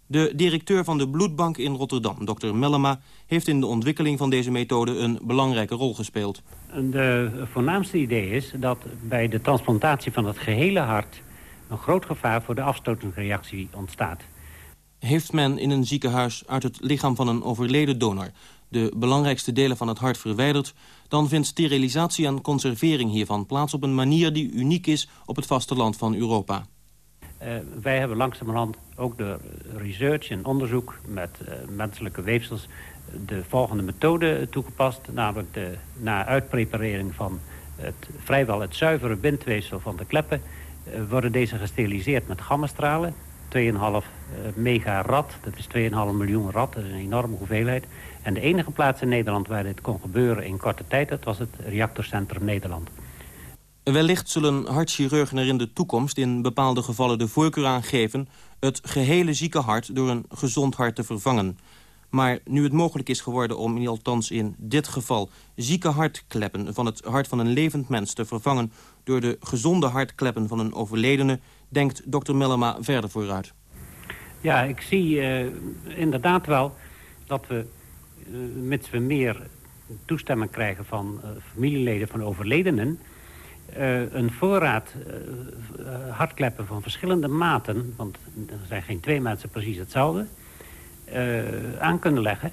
S6: De directeur van de bloedbank in Rotterdam, dokter Mellema... heeft in de ontwikkeling van deze methode een belangrijke rol gespeeld.
S7: De voornaamste idee is dat bij de transplantatie van het gehele hart... een groot gevaar voor de afstotingsreactie ontstaat.
S6: Heeft men in een ziekenhuis uit het lichaam van een overleden donor... de belangrijkste delen van het hart verwijderd... dan vindt sterilisatie en conservering hiervan plaats op een manier die uniek is... op het vasteland van Europa.
S7: Uh, wij hebben langzamerhand ook door research en onderzoek met uh, menselijke weefsels de volgende methode toegepast. Namelijk de, na uitpreparering van het, vrijwel het zuivere bindweefsel van de kleppen... Uh, worden deze gesteriliseerd met gammastralen. 2,5 mega rad, dat is 2,5 miljoen rad, dat is een enorme hoeveelheid. En de enige plaats in Nederland waar dit kon gebeuren in korte tijd... dat was het reactorcentrum Nederland.
S6: Wellicht zullen hartchirurgen er in de toekomst in bepaalde gevallen de voorkeur aangeven... het gehele zieke hart door een gezond hart te vervangen. Maar nu het mogelijk is geworden om, althans in dit geval... zieke hartkleppen van het hart van een levend mens te vervangen... door de gezonde hartkleppen van een overledene... denkt dokter Mellema verder vooruit.
S7: Ja, ik zie uh, inderdaad wel dat we, uh, mits we meer toestemming krijgen van uh, familieleden van overledenen eh, een voorraad eh, eh, hartkleppen van verschillende maten... want er zijn geen twee mensen precies hetzelfde... eh, aan kunnen leggen...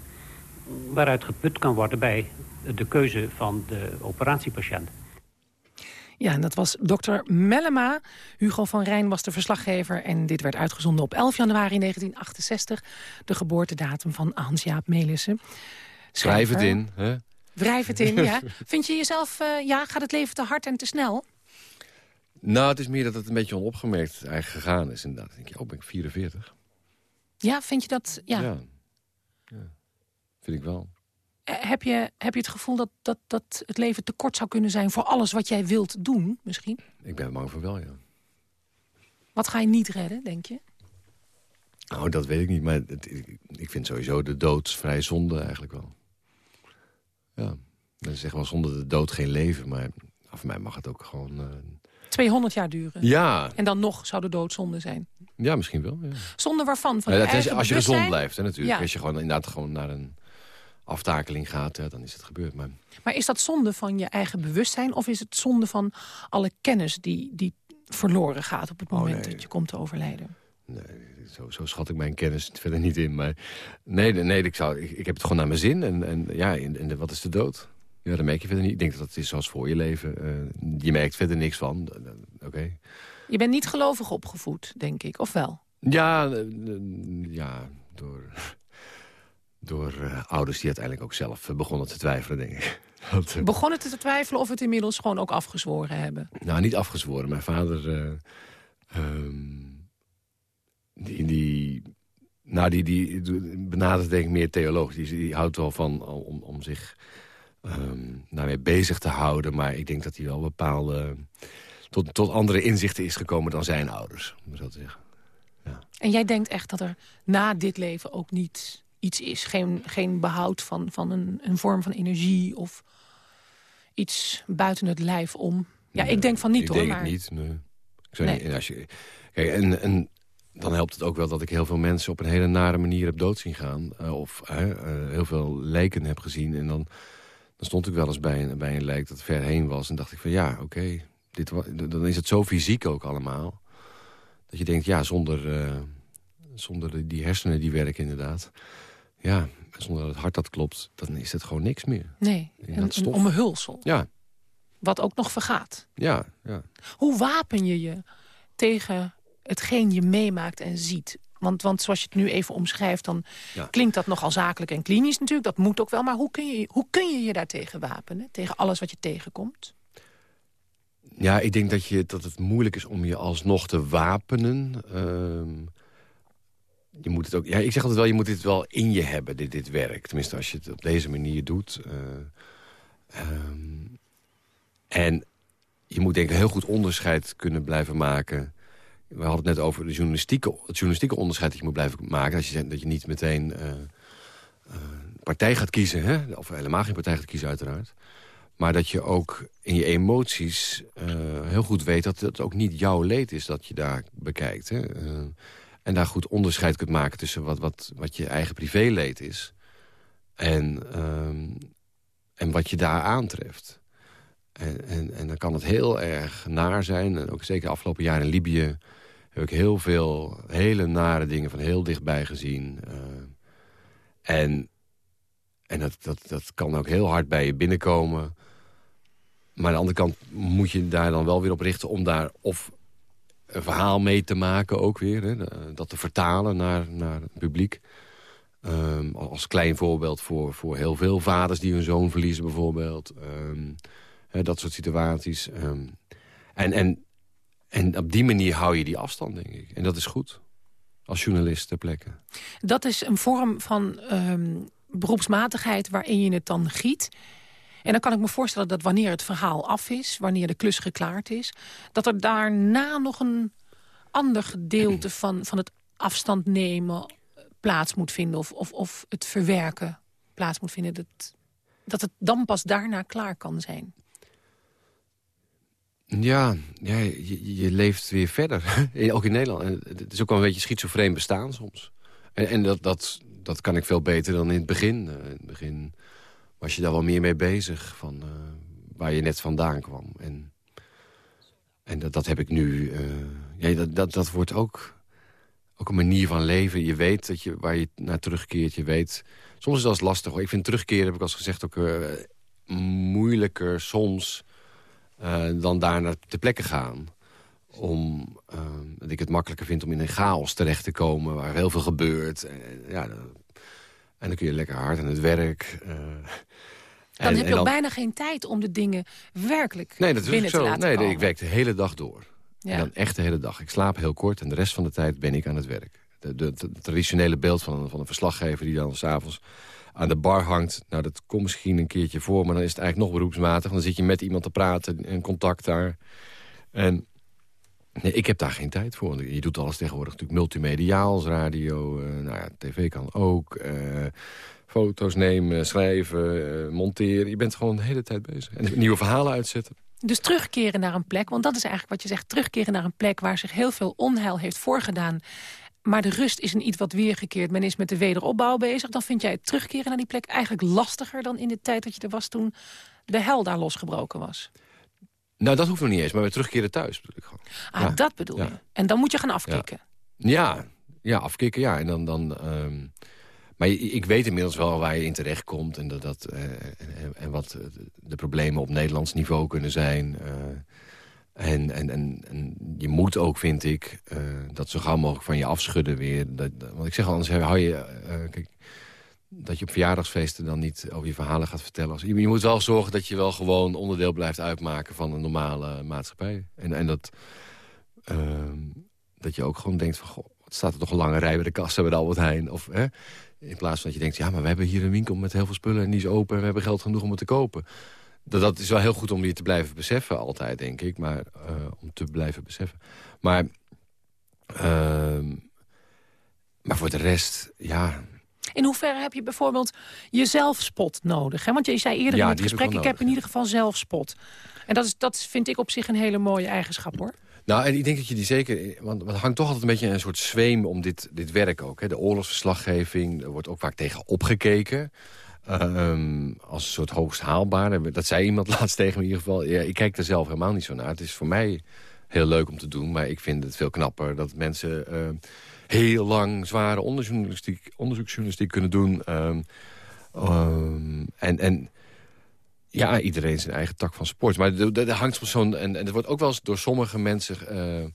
S7: waaruit geput kan worden bij de keuze van de operatiepatiënt.
S4: Ja, en dat was dokter Mellema. Hugo van Rijn was de verslaggever en dit werd uitgezonden op 11 januari 1968. De geboortedatum van Hans-Jaap Melissen.
S5: Schrijf het in. Hè?
S4: Wrijf het in, ja. Vind je jezelf, eh, ja, gaat het leven te hard en te snel?
S5: Nou, het is meer dat het een beetje onopgemerkt eigenlijk gegaan is. Inderdaad. Dan denk je, oh, ben ik 44?
S4: Ja, vind je dat, ja.
S5: ja. Ja. Vind ik wel.
S4: Eh, Heb, je, heb je het gevoel dat, dat, dat het leven te kort zou kunnen zijn... voor alles wat jij wilt doen, misschien?
S5: Ik ben bang voor wel, ja.
S4: Wat ga je niet redden, denk je?
S5: Nou, dat weet ik niet. Maar het, ik, ik vind sowieso de dood vrij zonde eigenlijk wel. Ja. Mensen zeggen wel zonder de dood geen leven. Maar voor mij mag het ook gewoon... eh,
S4: 200 jaar duren.
S5: Ja,
S4: En dan nog zou de dood zonde zijn.
S5: ja, misschien wel. Ja.
S4: Zonde waarvan? Van
S5: Ja, dat is
S4: eigen
S5: als je gezond blijft, hè, natuurlijk.
S4: Ja.
S5: Als je gewoon inderdaad gewoon naar een aftakeling gaat, ja, dan is het gebeurd. Maar
S4: Maar is dat zonde van je eigen bewustzijn... of is het zonde van alle kennis die, die verloren gaat... op het
S5: Oh,
S4: moment
S5: nee.
S4: dat je komt te overlijden?
S5: Nee, zo, zo schat ik mijn kennis verder niet in. Maar nee, nee, ik, zou, ik, ik heb het gewoon naar mijn zin. En, en ja, en, wat is de dood? Ja, dat merk je verder niet. Ik denk dat het is zoals voor je leven. Eh, je merkt verder niks van. Eh, eh, Oké.
S4: Je bent niet gelovig opgevoed, denk ik, of wel?
S5: Ja, ja, door, door ouders die uiteindelijk ook zelf begonnen te twijfelen, denk ik. Dat,
S4: Begonnen te twijfelen of het inmiddels gewoon ook afgezworen hebben?
S5: Nou, niet afgezworen. Mijn vader... eh, ehm, die, die, nou, die, die benadert denk ik meer theoloog. Die, die houdt wel van om, om zich ehm daarmee bezig te houden. Maar ik denk dat hij wel bepaalde... Tot, tot andere inzichten is gekomen dan zijn ouders, om zo te zeggen.
S4: En jij denkt echt dat er na dit leven ook niet iets is? Geen, geen behoud van, van een, een vorm van energie of iets buiten het lijf om? Ja, ik denk van niet
S5: ik
S4: hoor.
S5: denk
S4: maar...
S5: het niet, nee. Ik zou
S4: Nee.
S5: niet- en als je, kijk, en, en dan helpt het ook wel dat ik heel veel mensen op een hele nare manier heb dood zien gaan. eh, of eh, heel veel lijken heb gezien. En dan, dan stond ik wel eens bij een, bij een lijk dat ver heen was. En dacht ik van ja, oké, dit dan is het zo fysiek ook allemaal. Dat je denkt, ja, zonder, eh, zonder de- die hersenen die werken inderdaad. Ja, zonder het hart dat klopt, dan is het gewoon niks meer.
S4: Nee, een,
S5: dat
S4: een
S5: stof.
S4: omhulsel.
S5: Ja,
S4: Wat ook nog vergaat.
S5: ja, ja.
S4: Hoe wapen je je tegen hetgeen je meemaakt en ziet? Want, want zoals je het nu even omschrijft, dan
S5: Ja.
S4: klinkt dat nogal zakelijk en klinisch natuurlijk. Dat moet ook wel, maar hoe kun je hoe kun je, je daartegen wapenen? Tegen alles wat je tegenkomt?
S5: Ja, ik denk dat, je, dat het moeilijk is om je alsnog te wapenen. Ehm, je moet het ook, ja, ik zeg altijd wel, je moet dit wel in je hebben, dit, dit werk. Tenminste, als je het op deze manier doet. eh, ehm, en je moet denk ik heel goed onderscheid kunnen blijven maken. We hadden het net over de journalistieke, het journalistieke onderscheid dat je moet blijven maken. Als je dat je niet meteen eh, eh, partij gaat kiezen. Hè? Of helemaal geen partij gaat kiezen uiteraard. Maar dat je ook in je emoties eh, heel goed weet dat het ook niet jouw leed is dat je daar bekijkt. Hè? En daar goed onderscheid kunt maken tussen wat, wat, wat je eigen privéleed is. En, ehm, en wat je daar aantreft. En, en, en dan kan het heel erg naar zijn. En ook zeker afgelopen jaar in Libië heb ik heel veel hele nare dingen van heel dichtbij gezien. Eh, en en dat, dat, dat kan ook heel hard bij je binnenkomen. Maar aan de andere kant moet je daar dan wel weer op richten... om daar of een verhaal mee te maken ook weer. Hè, dat te vertalen naar, naar het publiek. Ehm, als klein voorbeeld voor, voor heel veel vaders die hun zoon verliezen bijvoorbeeld. Ehm, hè, dat soort situaties. Ehm, en, en, en op die manier hou je die afstand, denk ik. En dat is goed. Als journalist ter plekke.
S4: Dat is een vorm van ehm, beroepsmatigheid waarin je het dan giet. En dan kan ik me voorstellen dat wanneer het verhaal af is... wanneer de klus geklaard is... dat er daarna nog een ander gedeelte van, van het afstand nemen plaats moet vinden... of, of, of het verwerken plaats moet vinden. Dat, dat het dan pas daarna klaar kan zijn.
S5: Ja, ja je, je leeft weer verder. ook in Nederland. En het is ook wel een beetje schizofreen bestaan soms. En, en dat, dat, dat kan ik veel beter dan in het begin. Eh, in het begin was je daar wel meer mee bezig. Van, eh, waar je net vandaan kwam. En En dat, dat heb ik nu... eh, ja, dat, dat, dat wordt ook, ook een manier van leven. Je weet dat je, waar je naar terugkeert. Je weet... Soms is dat lastig. Hoor. Ik vind terugkeren, heb ik al gezegd, ook moeilijker soms... eh, dan daar naar de plekken gaan. Om, eh, dat ik het makkelijker vind om in een chaos terecht te komen... waar heel veel gebeurt. En, ja, dan- en dan kun je lekker hard aan het werk. eh,
S4: Dan
S5: en-
S4: heb je ook bijna geen tijd om de dingen werkelijk
S5: Nee, dat
S4: binnen te
S5: zo.
S4: laten
S5: Nee, nee,
S4: komen.
S5: ik werk de hele dag door.
S4: Ja.
S5: En dan echt de hele dag. Ik slaap heel kort en de rest van de tijd ben ik aan het werk. Het traditionele beeld van van een verslaggever die dan s'avonds aan de bar hangt. Nou, dat komt misschien een keertje voor, maar dan is het eigenlijk nog beroepsmatig. Dan zit je met iemand te praten en contact daar. En nee, ik heb daar geen tijd voor. Je doet alles tegenwoordig natuurlijk multimediaal, als radio, eh, nou ja, tv kan ook. eh, foto's nemen, schrijven, eh, monteren. Je bent gewoon de hele tijd bezig. En nieuwe verhalen uitzetten.
S4: Dus terugkeren naar een plek, want dat is eigenlijk wat je zegt... terugkeren naar een plek waar zich heel veel onheil heeft voorgedaan... maar de rust is een iets wat weergekeerd. Men is met de wederopbouw bezig. Dan vind jij het terugkeren naar die plek eigenlijk lastiger... dan in de tijd dat je er was toen de hel daar losgebroken was.
S5: Nou, dat hoeft nog niet eens, maar we terugkeren thuis bedoel ik gewoon.
S4: Ah,
S5: Ja,
S4: dat bedoel
S5: ja.
S4: je. En dan moet je gaan afkicken.
S5: Ja, ja afkicken, ja. En dan, dan, ehm, maar ik weet inmiddels wel waar je in terecht komt... en, dat, dat, eh, en, en wat de problemen op Nederlands niveau kunnen zijn. eh. En, en, en, je moet ook, vind ik, eh, dat zo gauw mogelijk van je afschudden weer. Dat- want ik zeg al, anders hou je... eh, kijk, dat je op verjaardagsfeesten dan niet over je verhalen gaat vertellen. Je, je moet wel zorgen dat je wel gewoon onderdeel blijft uitmaken... van een normale maatschappij. En, en dat, ehm, dat je ook gewoon denkt van... Goh, wat staat er toch een lange rij bij de kassa bij de Albert Heijn? Of, hè? In plaats van dat je denkt, ja, maar we hebben hier een winkel met heel veel spullen... en die is open en we hebben geld genoeg om het te kopen. Dat, dat is wel heel goed om je te blijven beseffen altijd, denk ik. Maar eh, om te blijven beseffen. Maar, ehm, maar voor de rest, ja...
S4: In hoeverre heb je bijvoorbeeld je zelfspot nodig? Hè? Want je zei eerder
S5: Ja,
S4: in het
S5: die heb ik
S4: gesprek, ik, heb in ieder geval zelfspot. En dat, is, dat vind ik op zich een hele mooie eigenschap, hoor.
S5: Nou, en ik denk dat je die zeker... Want want er hangt toch altijd een beetje een soort zweem om dit, dit werk ook. Hè. De oorlogsverslaggeving, er wordt ook vaak tegen opgekeken. Ehm, als een soort hoogst haalbaar. Dat zei iemand laatst tegen me in ieder geval. Ja, ik kijk er zelf helemaal niet zo naar. Het is voor mij heel leuk om te doen. Maar ik vind het veel knapper dat mensen eh, heel lang zware onderzoeksjournalistiek, onderzoeksjournalistiek kunnen doen. Ehm, ehm, en... en ja, iedereen zijn eigen tak van sport. Maar er hangt soms zo'n... En, en het wordt ook wel eens door sommige mensen eh,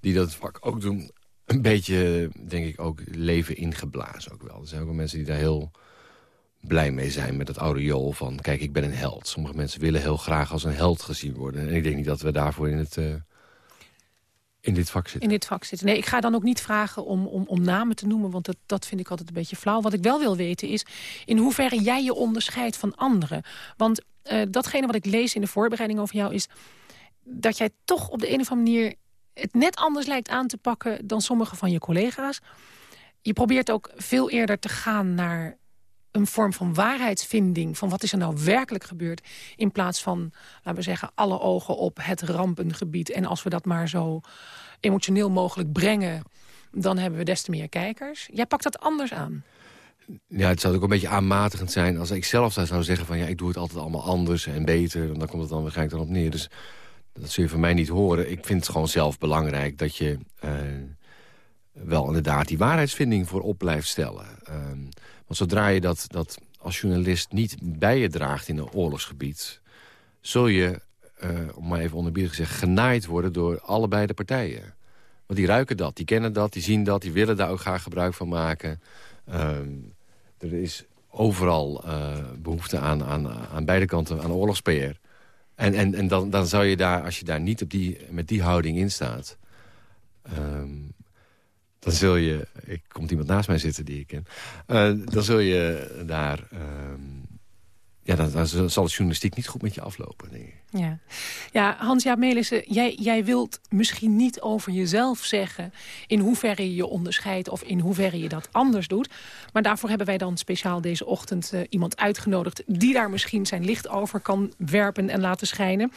S5: die dat vak ook doen... een beetje, denk ik, ook leven ingeblazen ook wel. Er zijn ook wel mensen die daar heel blij mee zijn met het aureool van... kijk, ik ben een held. Sommige mensen willen heel graag als een held gezien worden. En ik denk niet dat we daarvoor in, het, eh, in dit vak zitten.
S4: in dit vak zitten. Nee, ik ga dan ook niet vragen om, om, om namen te noemen, want dat, dat vind ik altijd een beetje flauw. Wat ik wel wil weten is in hoeverre jij je onderscheidt van anderen. Want eh, datgene wat ik lees in de voorbereiding over jou is dat jij toch op de een of andere manier het net anders lijkt aan te pakken dan sommige van je collega's. Je probeert ook veel eerder te gaan naar een vorm van waarheidsvinding... van wat is er nou werkelijk gebeurd... in plaats van, laten we zeggen, alle ogen op het rampengebied. En als we dat maar zo emotioneel mogelijk brengen... dan hebben we des te meer kijkers. Jij pakt dat anders aan.
S5: Ja, het zou ook een beetje aanmatigend zijn als ik zelf zou zeggen van... ja, ik doe het altijd allemaal anders en beter. En dan komt het dan waarschijnlijk dan op neer. Dus dat zul je van mij niet horen. Ik vind het gewoon zelf belangrijk dat je eh, wel inderdaad die waarheidsvinding voorop blijft stellen. Ehm, want zodra je dat, dat als journalist niet bij je draagt in een oorlogsgebied... zul je, eh, om maar even onderbiedig gezegd, genaaid worden door allebei de partijen. Want die ruiken dat, die kennen dat, die zien dat, die willen daar ook graag gebruik van maken. Ehm, er is overal eh, behoefte aan, aan, aan beide kanten aan oorlogs-PR. En, en, en dan, dan zou je daar, als je daar niet op die, met die houding in staat... ehm, dan zul je... Ik komt iemand naast mij zitten die ik ken. Eh, dan zul je daar... ehm, ja, dan, dan zal het journalistiek niet goed met je aflopen, denk ik.
S4: Ja, ja Hans-Jaap Melissen, jij, jij wilt misschien niet over jezelf zeggen... in hoeverre je je onderscheidt of in hoeverre je dat anders doet. Maar daarvoor hebben wij dan speciaal deze ochtend eh, iemand uitgenodigd... die daar misschien zijn licht over kan werpen en laten schijnen.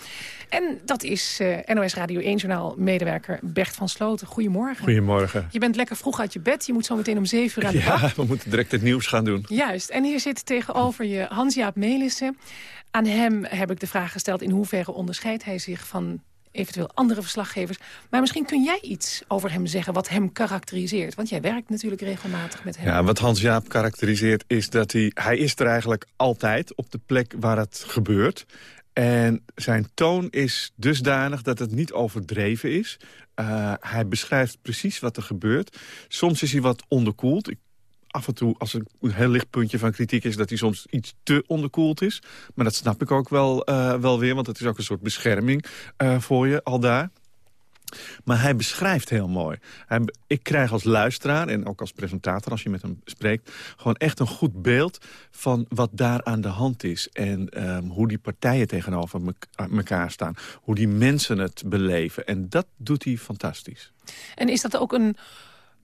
S4: En dat is eh, NOS Radio 1-journaal-medewerker Bert van Sloten. Goedemorgen.
S8: Goedemorgen.
S4: Je bent lekker vroeg uit je bed. Je moet zo meteen om zeven uur aan de.
S8: Ja, we moeten direct het nieuws gaan doen.
S4: Juist, en hier zit tegenover je Hans-Jaap Melissen. Aan hem heb ik de vraag gesteld in hoeverre onderscheidt hij zich van eventueel andere verslaggevers. Maar misschien kun jij iets over hem zeggen wat hem karakteriseert. Want jij werkt natuurlijk regelmatig met hem.
S8: Ja, wat Hans-Jaap karakteriseert is dat hij... Hij is er eigenlijk altijd op de plek waar het gebeurt. En zijn toon is dusdanig dat het niet overdreven is. Uh, hij beschrijft precies wat er gebeurt. Soms is hij wat onderkoeld. Ik af en toe, als een heel licht puntje van kritiek is... dat hij soms iets te onderkoeld is. Maar dat snap ik ook wel, uh, wel weer, want het is ook een soort bescherming uh, voor je al daar. Maar hij beschrijft heel mooi. Hij, ik krijg als luisteraar en ook als presentator, als je met hem spreekt... gewoon echt een goed beeld van wat daar aan de hand is. En um, hoe die partijen tegenover elkaar staan. Hoe die mensen het beleven. En dat doet hij fantastisch.
S4: En is dat ook een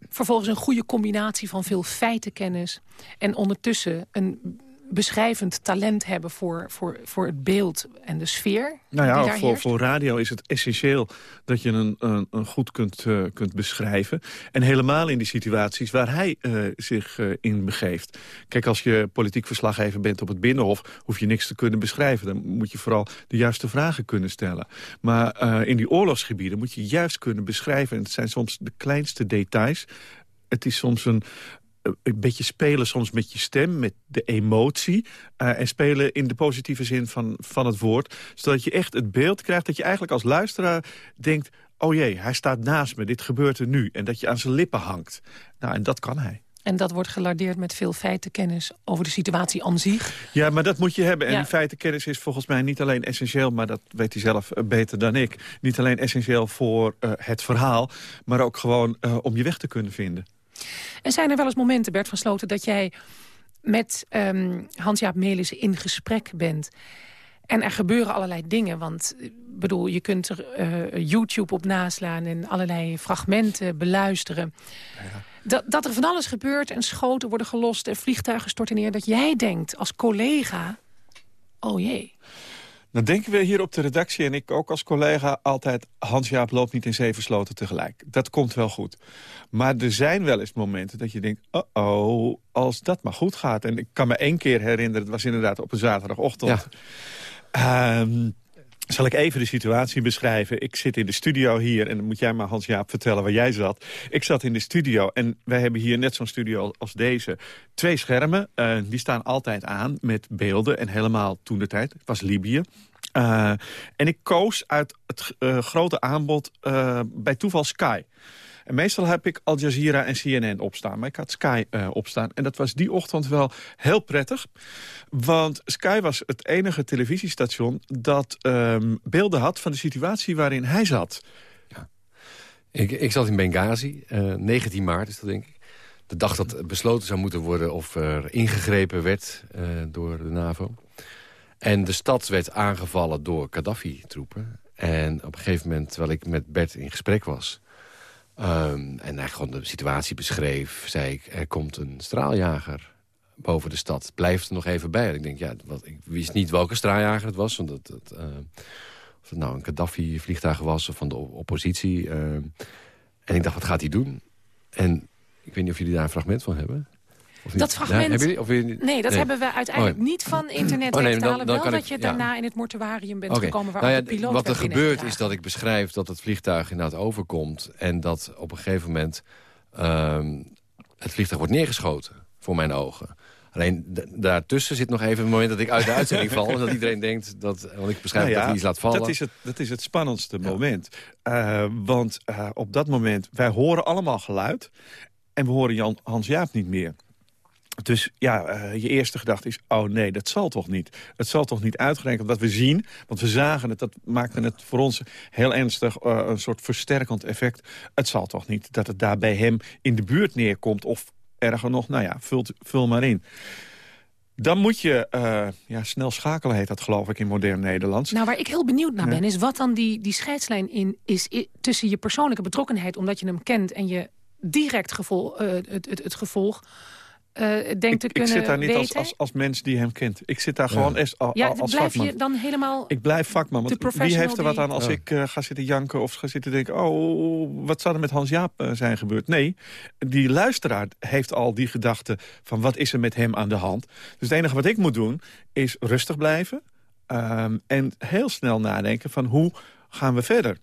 S4: vervolgens een goede combinatie van veel feitenkennis... en ondertussen een beschrijvend talent hebben voor, voor, voor het beeld en de sfeer.
S8: Nou ja, voor, voor radio is het essentieel dat je een, een, een goed kunt, uh, kunt beschrijven. En helemaal in die situaties waar hij uh, zich uh, in begeeft. Kijk, als je politiek verslaggever bent op het Binnenhof... hoef je niks te kunnen beschrijven. Dan moet je vooral de juiste vragen kunnen stellen. Maar in die oorlogsgebieden moet je juist kunnen beschrijven. En het zijn soms de kleinste details het is soms een, een beetje spelen soms met je stem, met de emotie. Uh, en spelen in de positieve zin van, van het woord. Zodat je echt het beeld krijgt dat je eigenlijk als luisteraar denkt... oh jee, hij staat naast me, dit gebeurt er nu. En dat je aan zijn lippen hangt. Nou, en dat kan hij.
S4: En dat wordt gelardeerd met veel feitenkennis over de situatie aan zich.
S8: Ja, maar dat moet je hebben. En ja. die feitenkennis is volgens mij niet alleen essentieel... maar dat weet hij zelf eh, beter dan ik. Niet alleen essentieel voor uh, het verhaal... maar ook gewoon uh, om je weg te kunnen vinden.
S4: En zijn er wel eens momenten, Bert van Sloten, dat jij met um, Hans-Jaap Melissen in gesprek bent... En er gebeuren allerlei dingen, want bedoel, je kunt er uh, YouTube op naslaan... en allerlei fragmenten beluisteren. Ja. Dat, dat er van alles gebeurt en schoten worden gelost... en vliegtuigen storten neer, dat jij denkt als collega... oh jee.
S8: Dan denken we hier op de redactie en ik ook als collega altijd... Hans-Jaap loopt niet in zeven sloten tegelijk. Dat komt wel goed. Maar er zijn wel eens momenten dat je denkt... oh, als dat maar goed gaat. En ik kan me één keer herinneren, het was inderdaad op een zaterdagochtend... Ja. Um, zal ik even de situatie beschrijven. Ik zit in de studio hier en dan moet jij maar Hans-Jaap vertellen waar jij zat. Ik zat in de studio en wij hebben hier net zo'n studio als deze. Twee schermen, uh, die staan altijd aan met beelden en helemaal toen de tijd. Het was Libië. Uh, en ik koos uit het uh, grote aanbod bij toeval Sky. En meestal heb ik Al Jazeera en CNN opstaan. Maar ik had Sky uh, opstaan. En dat was die ochtend wel heel prettig. Want Sky was het enige televisiestation dat um, beelden had van de situatie waarin hij zat.
S5: Ik, ik zat in Benghazi, uh, 19 maart is dat denk ik. De dag dat besloten zou moeten worden of er ingegrepen werd uh, door de NAVO. En de stad werd aangevallen door Gaddafi-troepen. En op een gegeven moment, terwijl ik met Bert in gesprek was... Um, en hij gewoon de situatie beschreef, zei ik... er komt een straaljager boven de stad. Blijf er nog even bij. ik denk, ja, wat, ik wist niet welke straaljager het was. Want het, uh, of het nou een Gaddafi-vliegtuig was of van de oppositie. Uh, en ik dacht, wat gaat hij doen? En ik weet niet of jullie daar een fragment van hebben.
S4: Dat fragment... Ja, of je, nee, dat nee. hebben we uiteindelijk oh, niet van internet oh, nee, dan, dan wel dat ik, je daarna in het mortuarium bent okay. gekomen... waar nou ja, de piloot
S5: Wat er gebeurt is dat ik beschrijf dat het vliegtuig inderdaad overkomt... en dat op een gegeven moment um, het vliegtuig wordt neergeschoten voor mijn ogen. Alleen daartussen zit nog even een moment dat ik uit de uitzending val... en dat iedereen denkt, dat, want ik beschrijf nou ja, dat hij iets laat vallen.
S8: Dat is het, dat is het spannendste ja. moment. Uh, want uh, op dat moment, wij horen allemaal geluid... en we horen Jan, Hans Jaap niet meer. Dus ja, uh, je eerste gedachte is, oh nee, dat zal toch niet. Het zal toch niet uitgerekend wat we zien. Want we zagen het, dat maakte het voor ons heel ernstig uh, een soort versterkend effect. Het zal toch niet dat het daar bij hem in de buurt neerkomt. Of erger nog, nou ja, vul, vul maar in. Dan moet je uh, ja, snel schakelen, heet dat geloof ik in modern Nederlands.
S4: Nou, waar ik heel benieuwd naar ben, is wat dan die, die scheidslijn in is, tussen je persoonlijke betrokkenheid, omdat je hem kent en je direct gevol, het, het, het gevolg uh, denkt
S8: ik,
S4: te kunnen
S8: Ik zit daar niet
S4: weten?
S8: als, als, als mens die hem kent. Ik zit daar ja. gewoon als, als,
S4: ja,
S8: als
S4: blijf
S8: vakman.
S4: je dan helemaal
S8: Ik blijf vakman. Want wie heeft er wat aan als ja. ik uh, ga zitten janken of ga zitten denken... oh, wat zou er met Hans-Jaap uh, zijn gebeurd? Nee, die luisteraar heeft al die gedachte van wat is er met hem aan de hand. Dus het enige wat ik moet doen is rustig blijven... Um, en heel snel nadenken van hoe gaan we verder.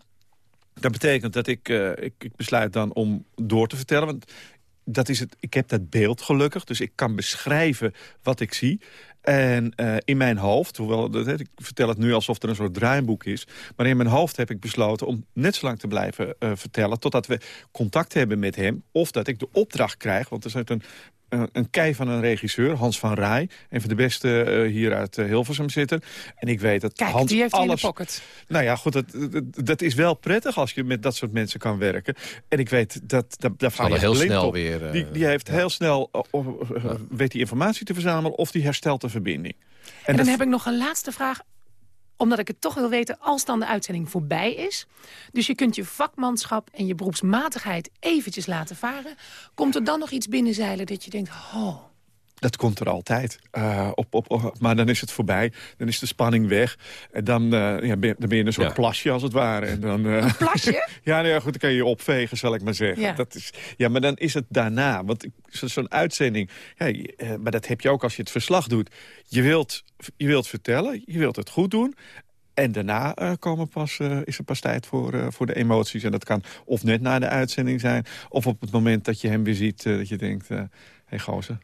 S8: Dat betekent dat ik, uh, ik, ik besluit dan om door te vertellen. Want dat is het, ik heb dat beeld gelukkig, dus ik kan beschrijven wat ik zie. En uh, in mijn hoofd, hoewel ik vertel het nu alsof er een soort draaiboek is... maar in mijn hoofd heb ik besloten om net zo lang te blijven uh, vertellen... totdat we contact hebben met hem of dat ik de opdracht krijg... want er zit een een kei van een regisseur, Hans van Rij. Een van de beste uh, hier uit uh, Hilversum zitten. En ik weet dat
S4: Kijk,
S8: Hans
S4: die heeft
S8: alles...
S4: in de pocket.
S8: Nou ja, goed, dat, dat, dat, is wel prettig als je met dat soort mensen kan werken. En ik weet dat... dat daar
S5: val je heel snel op. weer... Uh,
S8: die, die heeft ja. heel snel, weet die informatie te verzamelen... of die herstelt de verbinding.
S4: En, en dan heb ik nog een laatste vraag omdat ik het toch wil weten als dan de uitzending voorbij is. Dus je kunt je vakmanschap en je beroepsmatigheid eventjes laten varen. Komt er dan nog iets binnenzeilen dat je denkt... Oh,
S8: dat komt er altijd. Uh, op, op, op, maar dan is het voorbij. Dan is de spanning weg. En dan, uh, ja, ben, dan ben je een soort ja. plasje als het ware. En dan, uh,
S4: een plasje?
S8: ja, nou ja, goed, dan kan je je opvegen, zal ik maar zeggen.
S4: Ja,
S8: dat is, ja maar dan is het daarna. Want zo'n uitzending... Ja, maar dat heb je ook als je het verslag doet. Je wilt, je wilt vertellen, je wilt het goed doen. En daarna uh, komen pas, uh, is er pas tijd voor, uh, voor de emoties. En dat kan of net na de uitzending zijn... of op het moment dat je hem weer ziet, dat je denkt... hé hey, gozer.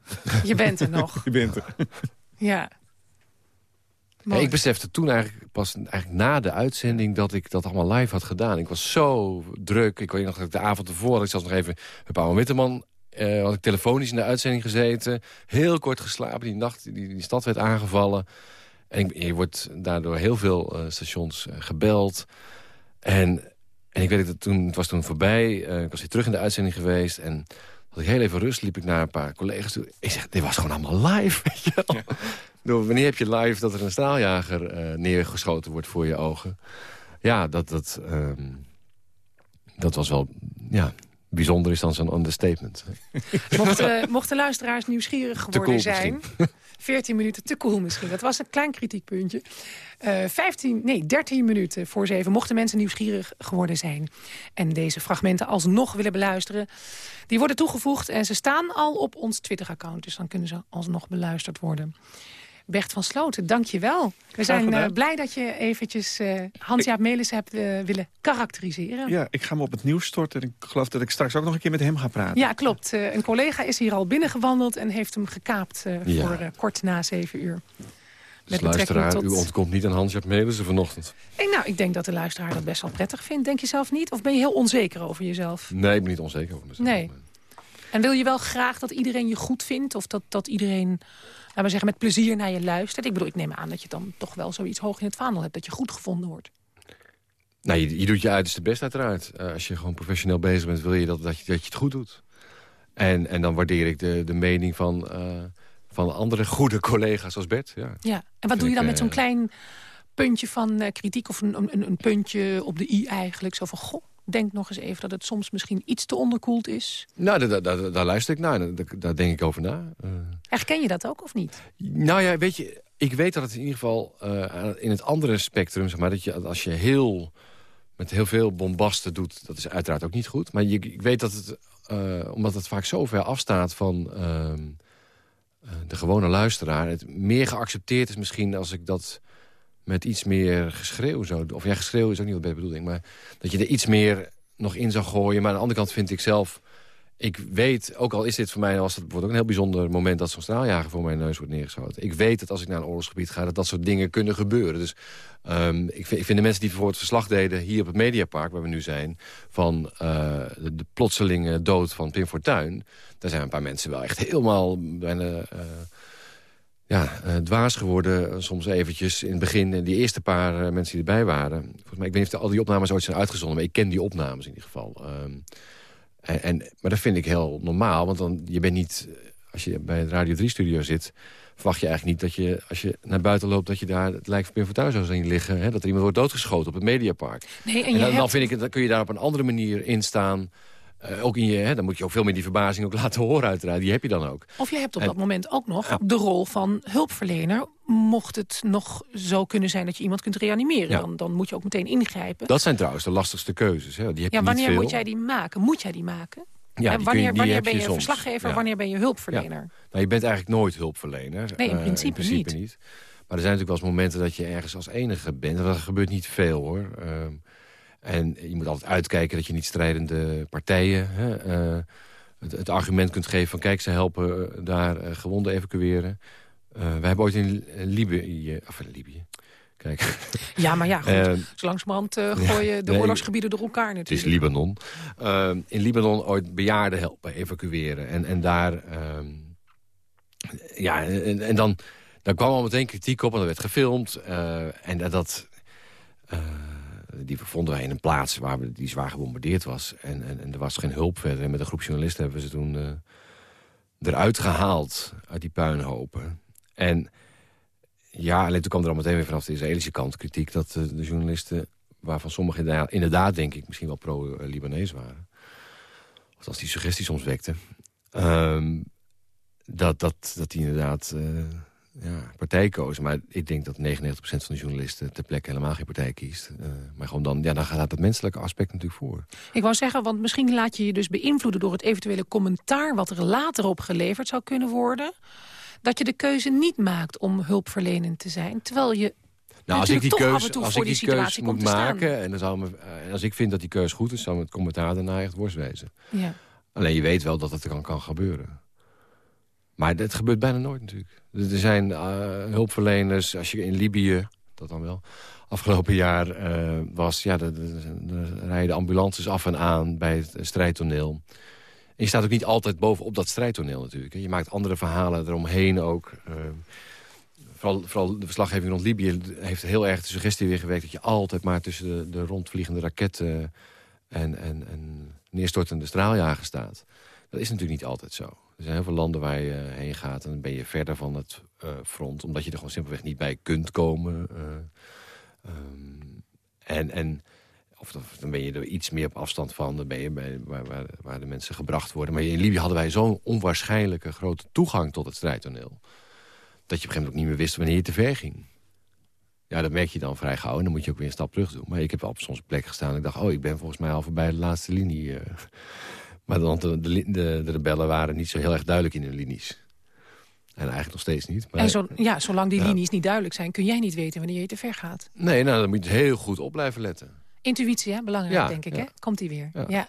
S4: Je bent er nog.
S8: je bent er.
S4: ja.
S5: Ja, ik besefte toen eigenlijk pas eigenlijk na de uitzending... dat ik dat allemaal live had gedaan. Ik was zo druk. Ik weet nog dat ik de avond ervoor... ik zelfs nog even met Paul Witteman... Uh, had ik telefonisch in de uitzending gezeten. Heel kort geslapen. Die nacht die, die stad werd aangevallen. En je wordt daardoor heel veel uh, stations uh, gebeld. En, en ik weet dat toen, het was toen voorbij. Uh, ik was weer terug in de uitzending geweest. En had ik heel even rust, liep ik naar een paar collega's toe. Ik zeg, dit was gewoon allemaal live. Weet je wel? Ja. wanneer heb je live dat er een straaljager neergeschoten wordt voor je ogen? Ja, dat, dat, um, dat was wel... Ja, bijzonder is dan zo'n understatement.
S4: Mochten, mochten luisteraars nieuwsgierig geworden cool zijn... 14 minuten te cool misschien. Dat was een klein kritiekpuntje. Uh, 15, nee, 13 minuten voor zeven mochten mensen nieuwsgierig geworden zijn. En deze fragmenten alsnog willen beluisteren. Die worden toegevoegd en ze staan al op ons Twitter-account. Dus dan kunnen ze alsnog beluisterd worden. Bert van Sloten, dank je wel. We zijn uh, blij dat je eventjes uh, Hans-Jaap Melis hebt uh, willen karakteriseren.
S8: Ja, ik ga me op het nieuws storten. En ik geloof dat ik straks ook nog een keer met hem ga praten.
S4: Ja, klopt. een collega is hier al binnengewandeld en heeft hem gekaapt ja. voor kort na zeven uur.
S5: Dus luisteraar, tot... u ontkomt niet aan Hans-Jaap Melissen vanochtend.
S4: En nou, ik denk dat de luisteraar dat best wel prettig vindt. Denk je zelf niet? Of ben je heel onzeker over jezelf?
S5: Nee, ik ben niet onzeker over mezelf.
S4: Nee. En wil je wel graag dat iedereen je goed vindt? Of dat, dat iedereen laten we zeggen, met plezier naar je luistert. Ik bedoel, ik neem aan dat je dan toch wel zoiets hoog in het vaandel hebt. Dat je goed gevonden wordt.
S5: Nou, je, je doet je uiterste best uiteraard. Uh, als je gewoon professioneel bezig bent, wil je dat, dat, je, dat je het goed doet. En, en dan waardeer ik de, de mening van, uh, van andere goede collega's als Bert. Ja,
S4: ja. en wat doe je dan ik, met zo'n uh, klein puntje van kritiek... of een, een, een puntje op de i eigenlijk? Zo van, goh, denk nog eens even dat het soms misschien iets te onderkoeld is?
S5: Nou, daar, daar, daar luister ik naar. Daar, daar, denk ik over na. Uh...
S4: Herken je dat ook of niet?
S5: Nou ja, weet je, ik weet dat het in ieder geval uh, in het andere spectrum... Zeg maar, dat je, als je heel, met heel veel bombasten doet... dat is uiteraard ook niet goed. Maar je, ik weet dat het, uh, omdat het vaak zo ver afstaat van ehm, de gewone luisteraar... het meer geaccepteerd is misschien als ik dat met iets meer geschreeuw of ja, geschreeuw is ook niet wat bij bedoeling... maar dat je er iets meer nog in zou gooien. Maar aan de andere kant vind ik zelf... ik weet, ook al is dit voor mij... was het wordt ook een heel bijzonder moment... dat zo'n straaljager voor mijn neus wordt neergeschoten. Ik weet dat als ik naar een oorlogsgebied ga... dat dat soort dingen kunnen gebeuren. Dus um, ik, vind, ik vind de mensen die voor het verslag deden... hier op het Mediapark, waar we nu zijn... van uh, de, de plotselinge dood van Pim Fortuyn... daar zijn een paar mensen wel echt helemaal bijna... Uh, ja, uh, dwaas geworden soms eventjes in het begin. Die eerste paar uh, mensen die erbij waren. Volgens mij, ik weet niet of al die opnames ooit zijn uitgezonden... maar ik ken die opnames in ieder geval. Um, en, en, maar dat vind ik heel normaal, want dan, je bent niet... Als je bij het Radio 3-studio zit... verwacht je eigenlijk niet dat je, als je naar buiten loopt... dat je daar het lijkt van Pim Fortuyn zou zien liggen. Hè? Dat er iemand wordt doodgeschoten op het Mediapark.
S4: Nee, en,
S5: en dan,
S4: hebt...
S5: dan, vind ik, dan kun je daar op een andere manier in staan... Uh, ook in je, hè, dan moet je ook veel meer die verbazing ook laten horen uiteraard. Die heb je dan ook.
S4: Of je hebt op en, dat moment ook nog ja. de rol van hulpverlener. Mocht het nog zo kunnen zijn dat je iemand kunt reanimeren... Ja. Dan, dan moet je ook meteen ingrijpen.
S5: Dat zijn trouwens de lastigste keuzes. Hè. Die heb
S4: ja, wanneer
S5: niet
S4: moet jij die maken? Moet jij die maken?
S5: Ja,
S4: en wanneer,
S5: je,
S4: wanneer ben je,
S5: je
S4: verslaggever, wanneer ben je hulpverlener?
S5: Nou, je bent eigenlijk nooit hulpverlener.
S4: Nee, in principe,
S5: uh, in principe
S4: niet.
S5: niet. Maar er zijn natuurlijk wel eens momenten dat je ergens als enige bent. Dat gebeurt niet veel, hoor. Uh, En je moet altijd uitkijken dat je niet strijdende partijen... Hè, eh, het, het, argument kunt geven van... kijk, ze helpen eh, daar uh, gewonden evacueren. Uh, we hebben ooit in Libië... Of in Libië... Kijk.
S4: Ja, maar ja, goed. Zo langzamerhand uh, gooien ja, de nee, oorlogsgebieden door elkaar natuurlijk.
S5: Het is Libanon. In Libanon ooit bejaarden helpen evacueren. En, en daar... Ehm, ja, en, en, dan, dan kwam al meteen kritiek op, en er werd gefilmd. en dat... die vonden wij in een plaats waar we, die zwaar gebombardeerd was. En, en, er was geen hulp verder. En met een groep journalisten hebben we ze toen eruit gehaald uit die puinhopen. En ja, alleen toen kwam er al meteen weer vanaf de Israëlische kant kritiek... dat uh, de journalisten, waarvan sommigen inderdaad, denk ik... misschien wel pro-Libanees waren. Als die suggestie soms wekte. Um, dat, dat, dat die inderdaad uh, ja, partij kozen. Maar ik denk dat 99% van de journalisten ter plekke helemaal geen partij kiest. Uh, maar gewoon dan, ja, dan gaat het menselijke aspect natuurlijk voor.
S4: Ik wou zeggen, want misschien laat je je dus beïnvloeden... door het eventuele commentaar wat er later op geleverd zou kunnen worden dat je de keuze niet maakt om hulpverlenend te zijn. Terwijl je
S5: nou, als ik die keuze,
S4: als
S5: ik
S4: die,
S5: moet maken... en dan zou me, uh, als ik vind dat die keuze goed is... zou het commentaar daarna echt worst wezen.
S4: Ja.
S5: Alleen je weet wel dat het kan, kan gebeuren. Maar het gebeurt bijna nooit natuurlijk. Er zijn uh, hulpverleners, als je in Libië, dat dan wel... afgelopen jaar uh, was, ja, er rijden ambulances af en aan bij het strijdtoneel... Je staat ook niet altijd bovenop dat strijdtoneel natuurlijk. Je maakt andere verhalen eromheen ook. Uh, vooral, vooral, de verslaggeving rond Libië heeft heel erg de suggestie weer gewerkt... dat je altijd maar tussen de, de rondvliegende raketten en, en, en neerstortende straaljagers staat. Dat is natuurlijk niet altijd zo. Er zijn heel veel landen waar je heen gaat en dan ben je verder van het uh, front... omdat je er gewoon simpelweg niet bij kunt komen. Uh, um, en... en of dan ben je er iets meer op afstand van. Dan ben je bij, waar, waar, waar de mensen gebracht worden. Maar in Libië hadden wij zo'n onwaarschijnlijke grote toegang tot het strijdtoneel. Dat je op een gegeven moment ook niet meer wist wanneer je te ver ging. Ja, dat merk je dan vrij gauw. En dan moet je ook weer een stap terug doen. Maar ik heb op soms plek gestaan en ik dacht... oh, ik ben volgens mij al voorbij de laatste linie. Maar dan, de, de, de, de, rebellen waren niet zo heel erg duidelijk in hun linies. En eigenlijk nog steeds niet.
S4: Maar, en zo, ja, zolang die ja. linies niet duidelijk zijn... kun jij niet weten wanneer je te ver gaat.
S5: Nee, nou, dan moet je heel goed op blijven letten.
S4: Intuïtie, hè? belangrijk, ja, denk ik. Hè? Komt die weer. Ja.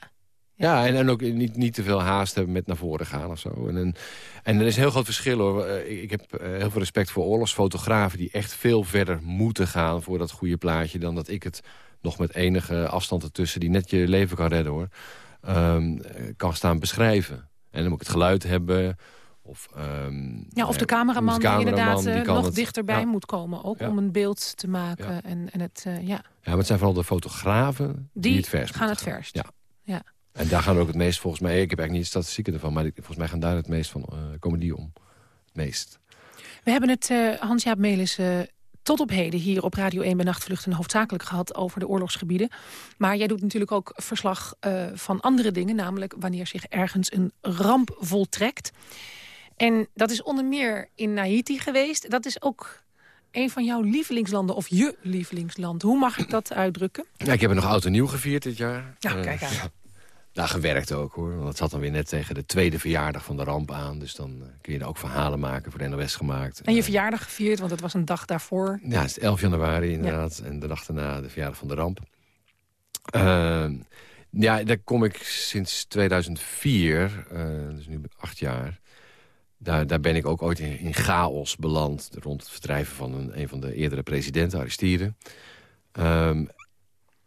S4: ja.
S5: En, en ook niet, niet te veel haast hebben met naar voren gaan of zo. En, en, en er is een heel groot verschil hoor. Ik, ik heb uh, heel veel respect voor oorlogsfotografen... die echt veel verder moeten gaan voor dat goede plaatje... dan dat ik het nog met enige afstand ertussen... die net je leven kan redden hoor... Um, kan staan beschrijven. En dan moet ik het geluid hebben... Of, um,
S4: ja, of de cameraman, de cameraman die inderdaad die uh, nog het, dichterbij ja. moet komen. Ook ja. om een beeld te maken. Ja. En, en het, uh, ja.
S5: ja, maar het zijn vooral de fotografen die, die het verst
S4: gaan het verst.
S5: Ja.
S4: ja.
S5: En daar gaan ook het meest volgens mij... Ik heb eigenlijk niet de statistieken ervan... maar volgens mij gaan daar het meest van uh, komen die om. Het meest.
S4: We hebben het, Hans-Jaap Melis tot op heden hier op Radio 1 bij Nachtvluchten hoofdzakelijk gehad over de oorlogsgebieden. Maar jij doet natuurlijk ook verslag uh, van andere dingen, namelijk wanneer zich ergens een ramp voltrekt. En dat is onder meer in Haiti geweest. Dat is ook een van jouw lievelingslanden, of je lievelingsland. Hoe mag ik dat uitdrukken?
S5: Ja, ik heb er nog oud en nieuw gevierd dit jaar.
S4: Ja, kijk aan. Uh,
S5: ja. Daar gewerkt ook hoor. Want het zat dan weer net tegen de tweede verjaardag van de ramp aan. Dus dan uh, kun je er ook verhalen maken, voor de NOS gemaakt.
S4: En je uh, verjaardag gevierd, want het was een dag daarvoor.
S5: Ja, het is 11 januari inderdaad. Ja. En de dag daarna de verjaardag van de ramp. Ehm, ja, daar kom ik sinds 2004, dus nu acht jaar... Daar, daar ben ik ook ooit in, in, chaos beland... rond het verdrijven van een, een van de eerdere presidenten, Aristide. Um,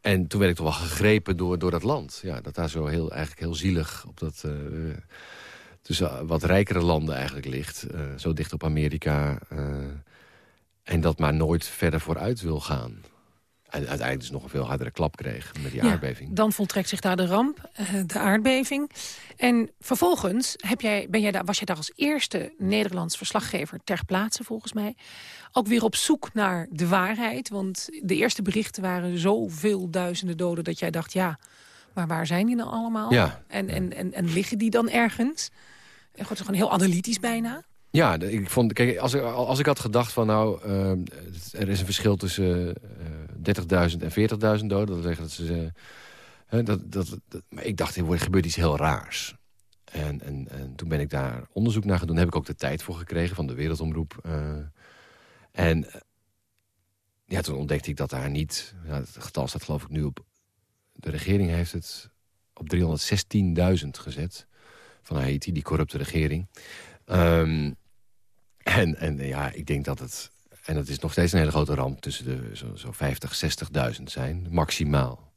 S5: en toen werd ik toch wel gegrepen door, door dat land. Ja, dat daar zo heel, eigenlijk heel zielig op dat... Uh, tussen wat rijkere landen eigenlijk ligt. Uh, zo dicht op Amerika. Uh, en dat maar nooit verder vooruit wil gaan. En uiteindelijk dus nog een veel hardere klap kreeg met die
S4: ja,
S5: aardbeving.
S4: Dan voltrekt zich daar de ramp, de aardbeving. En vervolgens heb jij, ben jij daar, was je daar als eerste Nederlands verslaggever ter plaatse volgens mij. Ook weer op zoek naar de waarheid. Want de eerste berichten waren zoveel duizenden doden dat jij dacht... ja, maar waar zijn die nou allemaal?
S5: Ja.
S4: En, en, en, en liggen die dan ergens? En gewoon heel analytisch bijna.
S5: Ja, ik vond, kijk, als, ik, als ik had gedacht van nou, uh, er is een verschil tussen uh, 30.000 en 40.000 doden. Dat zeggen dat ze, uh, dat, dat, maar ik dacht, er gebeurt iets heel raars. En, en, en toen ben ik daar onderzoek naar. Daar heb ik ook de tijd voor gekregen van de Wereldomroep. En ja, toen ontdekte ik dat daar niet... Het getal staat geloof ik nu op de regering heeft het op 316.000 gezet. Van Haiti, die corrupte regering. Ehm, en, en ja, ik denk dat het... En het is nog steeds een hele grote ramp tussen de zo, zo 50, 60.000 zijn. Maximaal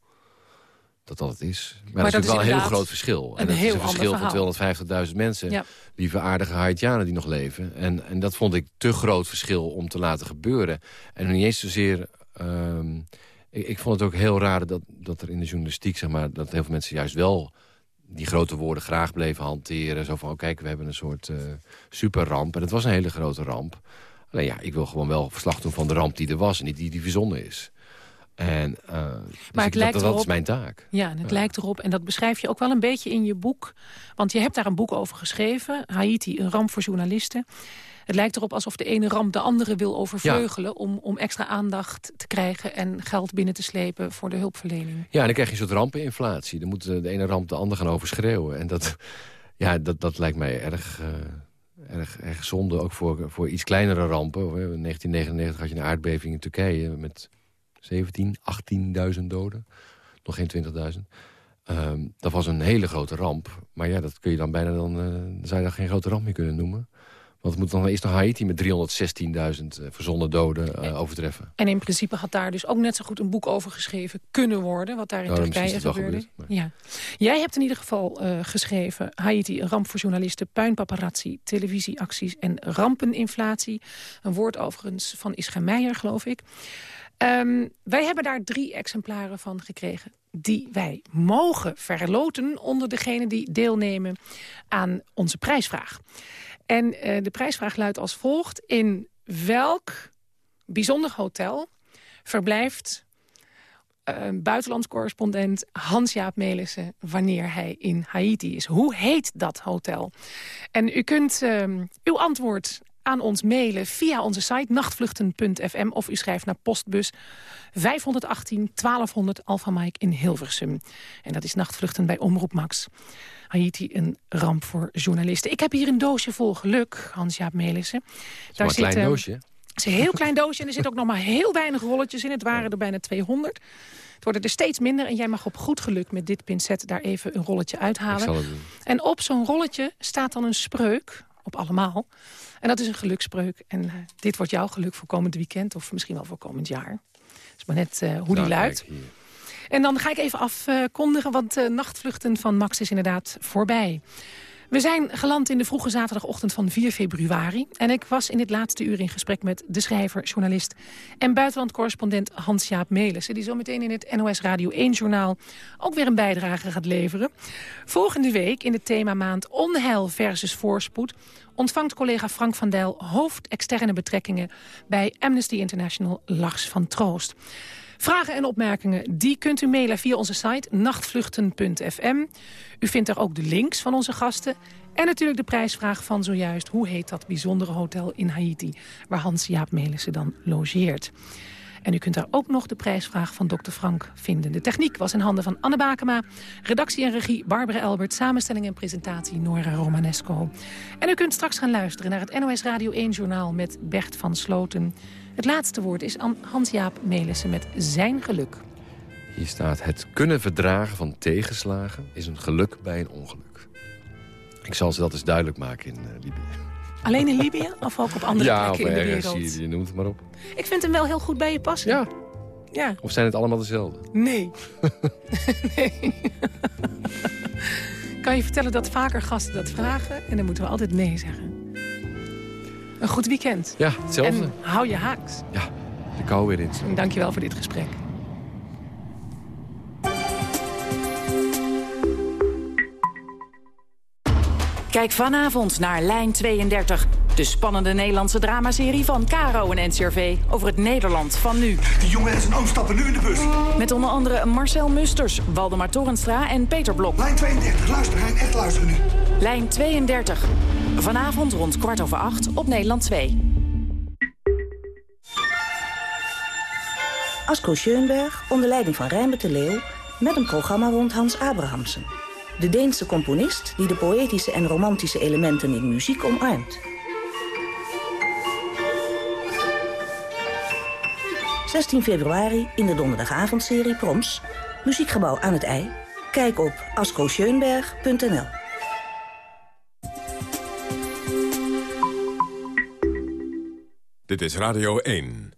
S5: dat dat het is. Maar, dat, is natuurlijk wel een heel groot verschil. En
S4: dat
S5: is
S4: een
S5: verschil van 250.000 mensen. Ja. Lieve aardige Haitianen die nog leven. En, en dat vond ik te groot verschil om te laten gebeuren. En niet eens zozeer... Ehm, ik, ik, vond het ook heel raar dat, dat er in de journalistiek... Zeg maar, dat heel veel mensen juist wel die grote woorden graag bleven hanteren. Zo van, oh, kijk, we hebben een soort uh, superramp. En het was een hele grote ramp. Alleen ja, ik wil gewoon wel verslag doen van de ramp die er was... en niet die die verzonnen is. En, uh, maar het lijkt dat, erop, dat is mijn taak.
S4: Ja, en het lijkt erop, en dat beschrijf je ook wel een beetje in je boek. Want je hebt daar een boek over geschreven. Haiti, een ramp voor journalisten. Het lijkt erop alsof de ene ramp de andere wil overvleugelen... Om, om extra aandacht te krijgen en geld binnen te slepen voor de hulpverlening.
S5: Ja, en dan krijg je een soort rampeninflatie. Dan moet de ene ramp de andere gaan overschreeuwen. En dat, ja, dat, dat lijkt mij erg... Uh, erg, erg zonde, ook voor, voor iets kleinere rampen. In 1999 had je een aardbeving in Turkije... met 17, 18.000 doden. Nog geen 20.000. Ehm, dat was een hele grote ramp. Maar ja, dat kun je dan bijna dan, uh, zou je dat geen grote ramp meer kunnen noemen. Want het moet dan eerst nog Haiti met 316.000 uh, verzonnen doden uh, overtreffen.
S4: En in principe had daar dus ook net zo goed een boek over geschreven kunnen worden. Wat daar in nou, Turkije gebeurde. ja. Jij hebt in ieder geval uh, geschreven... Haiti, een ramp voor journalisten, puinpaparazzi, televisieacties en rampeninflatie. Een woord overigens van Ischa Meijer, geloof ik. Um, wij hebben daar drie exemplaren van gekregen die wij mogen verloten onder degenen die deelnemen aan onze prijsvraag. En uh, de prijsvraag luidt als volgt. In welk bijzonder hotel verblijft uh, buitenlandscorrespondent Hans-Jaap Melissen... wanneer hij in Haiti is? Hoe heet dat hotel? En u kunt uh, uw antwoord aan ons mailen via onze site nachtvluchten.fm... of u schrijft naar postbus 518 1200 Alpha Mike in Hilversum. En dat is Nachtvluchten bij Omroep Max. Haiti een ramp voor journalisten. Ik heb hier een doosje vol geluk, Hans-Jaap Melissen.
S5: Daar een klein doosje.
S4: Het is een heel klein doosje en er zitten ook nog maar heel weinig rolletjes in. Het waren er bijna 200. Het worden er steeds minder en jij mag op goed geluk met dit pincet daar even een rolletje uithalen. En op zo'n rolletje staat dan een spreuk, op allemaal. En dat is een gelukspreuk. En uh, dit wordt jouw geluk voor komend weekend of misschien wel voor komend jaar. is maar net uh, hoe die nou, luidt. En dan ga ik even afkondigen, want uh, nachtvluchten van Max is inderdaad voorbij. We zijn geland in de vroege zaterdagochtend van 4 februari. En ik was in dit laatste uur in gesprek met de schrijver, journalist... en buitenlandcorrespondent Hans-Jaap Melissen... die zo meteen in het NOS Radio 1-journaal ook weer een bijdrage gaat leveren. Volgende week in het themamaand Onheil versus Voorspoed... ontvangt collega Frank van Dijl hoofd externe betrekkingen... bij Amnesty International Lars van Troost. Vragen en opmerkingen die kunt u mailen via onze site nachtvluchten.fm. U vindt daar ook de links van onze gasten. En natuurlijk de prijsvraag van zojuist. Hoe heet dat bijzondere hotel in Haiti... waar Hans-Jaap Melissen dan logeert. En u kunt daar ook nog de prijsvraag van Dr. Frank vinden. De techniek was in handen van Anne Bakema. Redactie en regie Barbara Elbert. Samenstelling en presentatie Nora Romanesco. En u kunt straks gaan luisteren naar het NOS Radio 1-journaal met Bert van Sloten... Het laatste woord is aan Hans-Jaap Melissen met zijn geluk.
S5: Hier staat, het kunnen verdragen van tegenslagen is een geluk bij een ongeluk. Ik zal ze dat eens duidelijk maken in uh, Libië.
S4: Alleen in Libië of ook op andere
S5: ja,
S4: plekken in de
S5: wereld? Ja, je noemt het maar op.
S4: Ik vind hem wel heel goed bij je passen.
S5: Ja.
S4: ja.
S5: Of zijn het allemaal dezelfde?
S4: Nee. nee. kan je vertellen dat vaker gasten dat vragen en dan moeten we altijd nee zeggen. Een goed weekend.
S5: Ja, hetzelfde.
S4: En hou je haaks.
S5: Ja, de kou weer in.
S4: Dankjewel voor dit gesprek.
S9: Kijk vanavond naar Lijn 32. De spannende Nederlandse dramaserie van Caro en NCRV over het Nederland van nu.
S10: De jongen en zijn oom stappen nu in de bus.
S9: Met onder andere Marcel Musters, Waldemar Torenstra en Peter Blok.
S10: Lijn 32, luister Rijn, echt luisteren nu.
S9: Lijn 32. Vanavond rond kwart over acht op Nederland 2.
S11: Asko Schoenberg onder leiding van Rijnbert de Leeuw... met een programma rond Hans Abrahamsen. De Deense componist die de poëtische en romantische elementen in muziek omarmt. 16 februari in de donderdagavondserie Proms. Muziekgebouw aan het IJ. Kijk op ascoscheunberg.nl.
S2: Dit is Radio 1.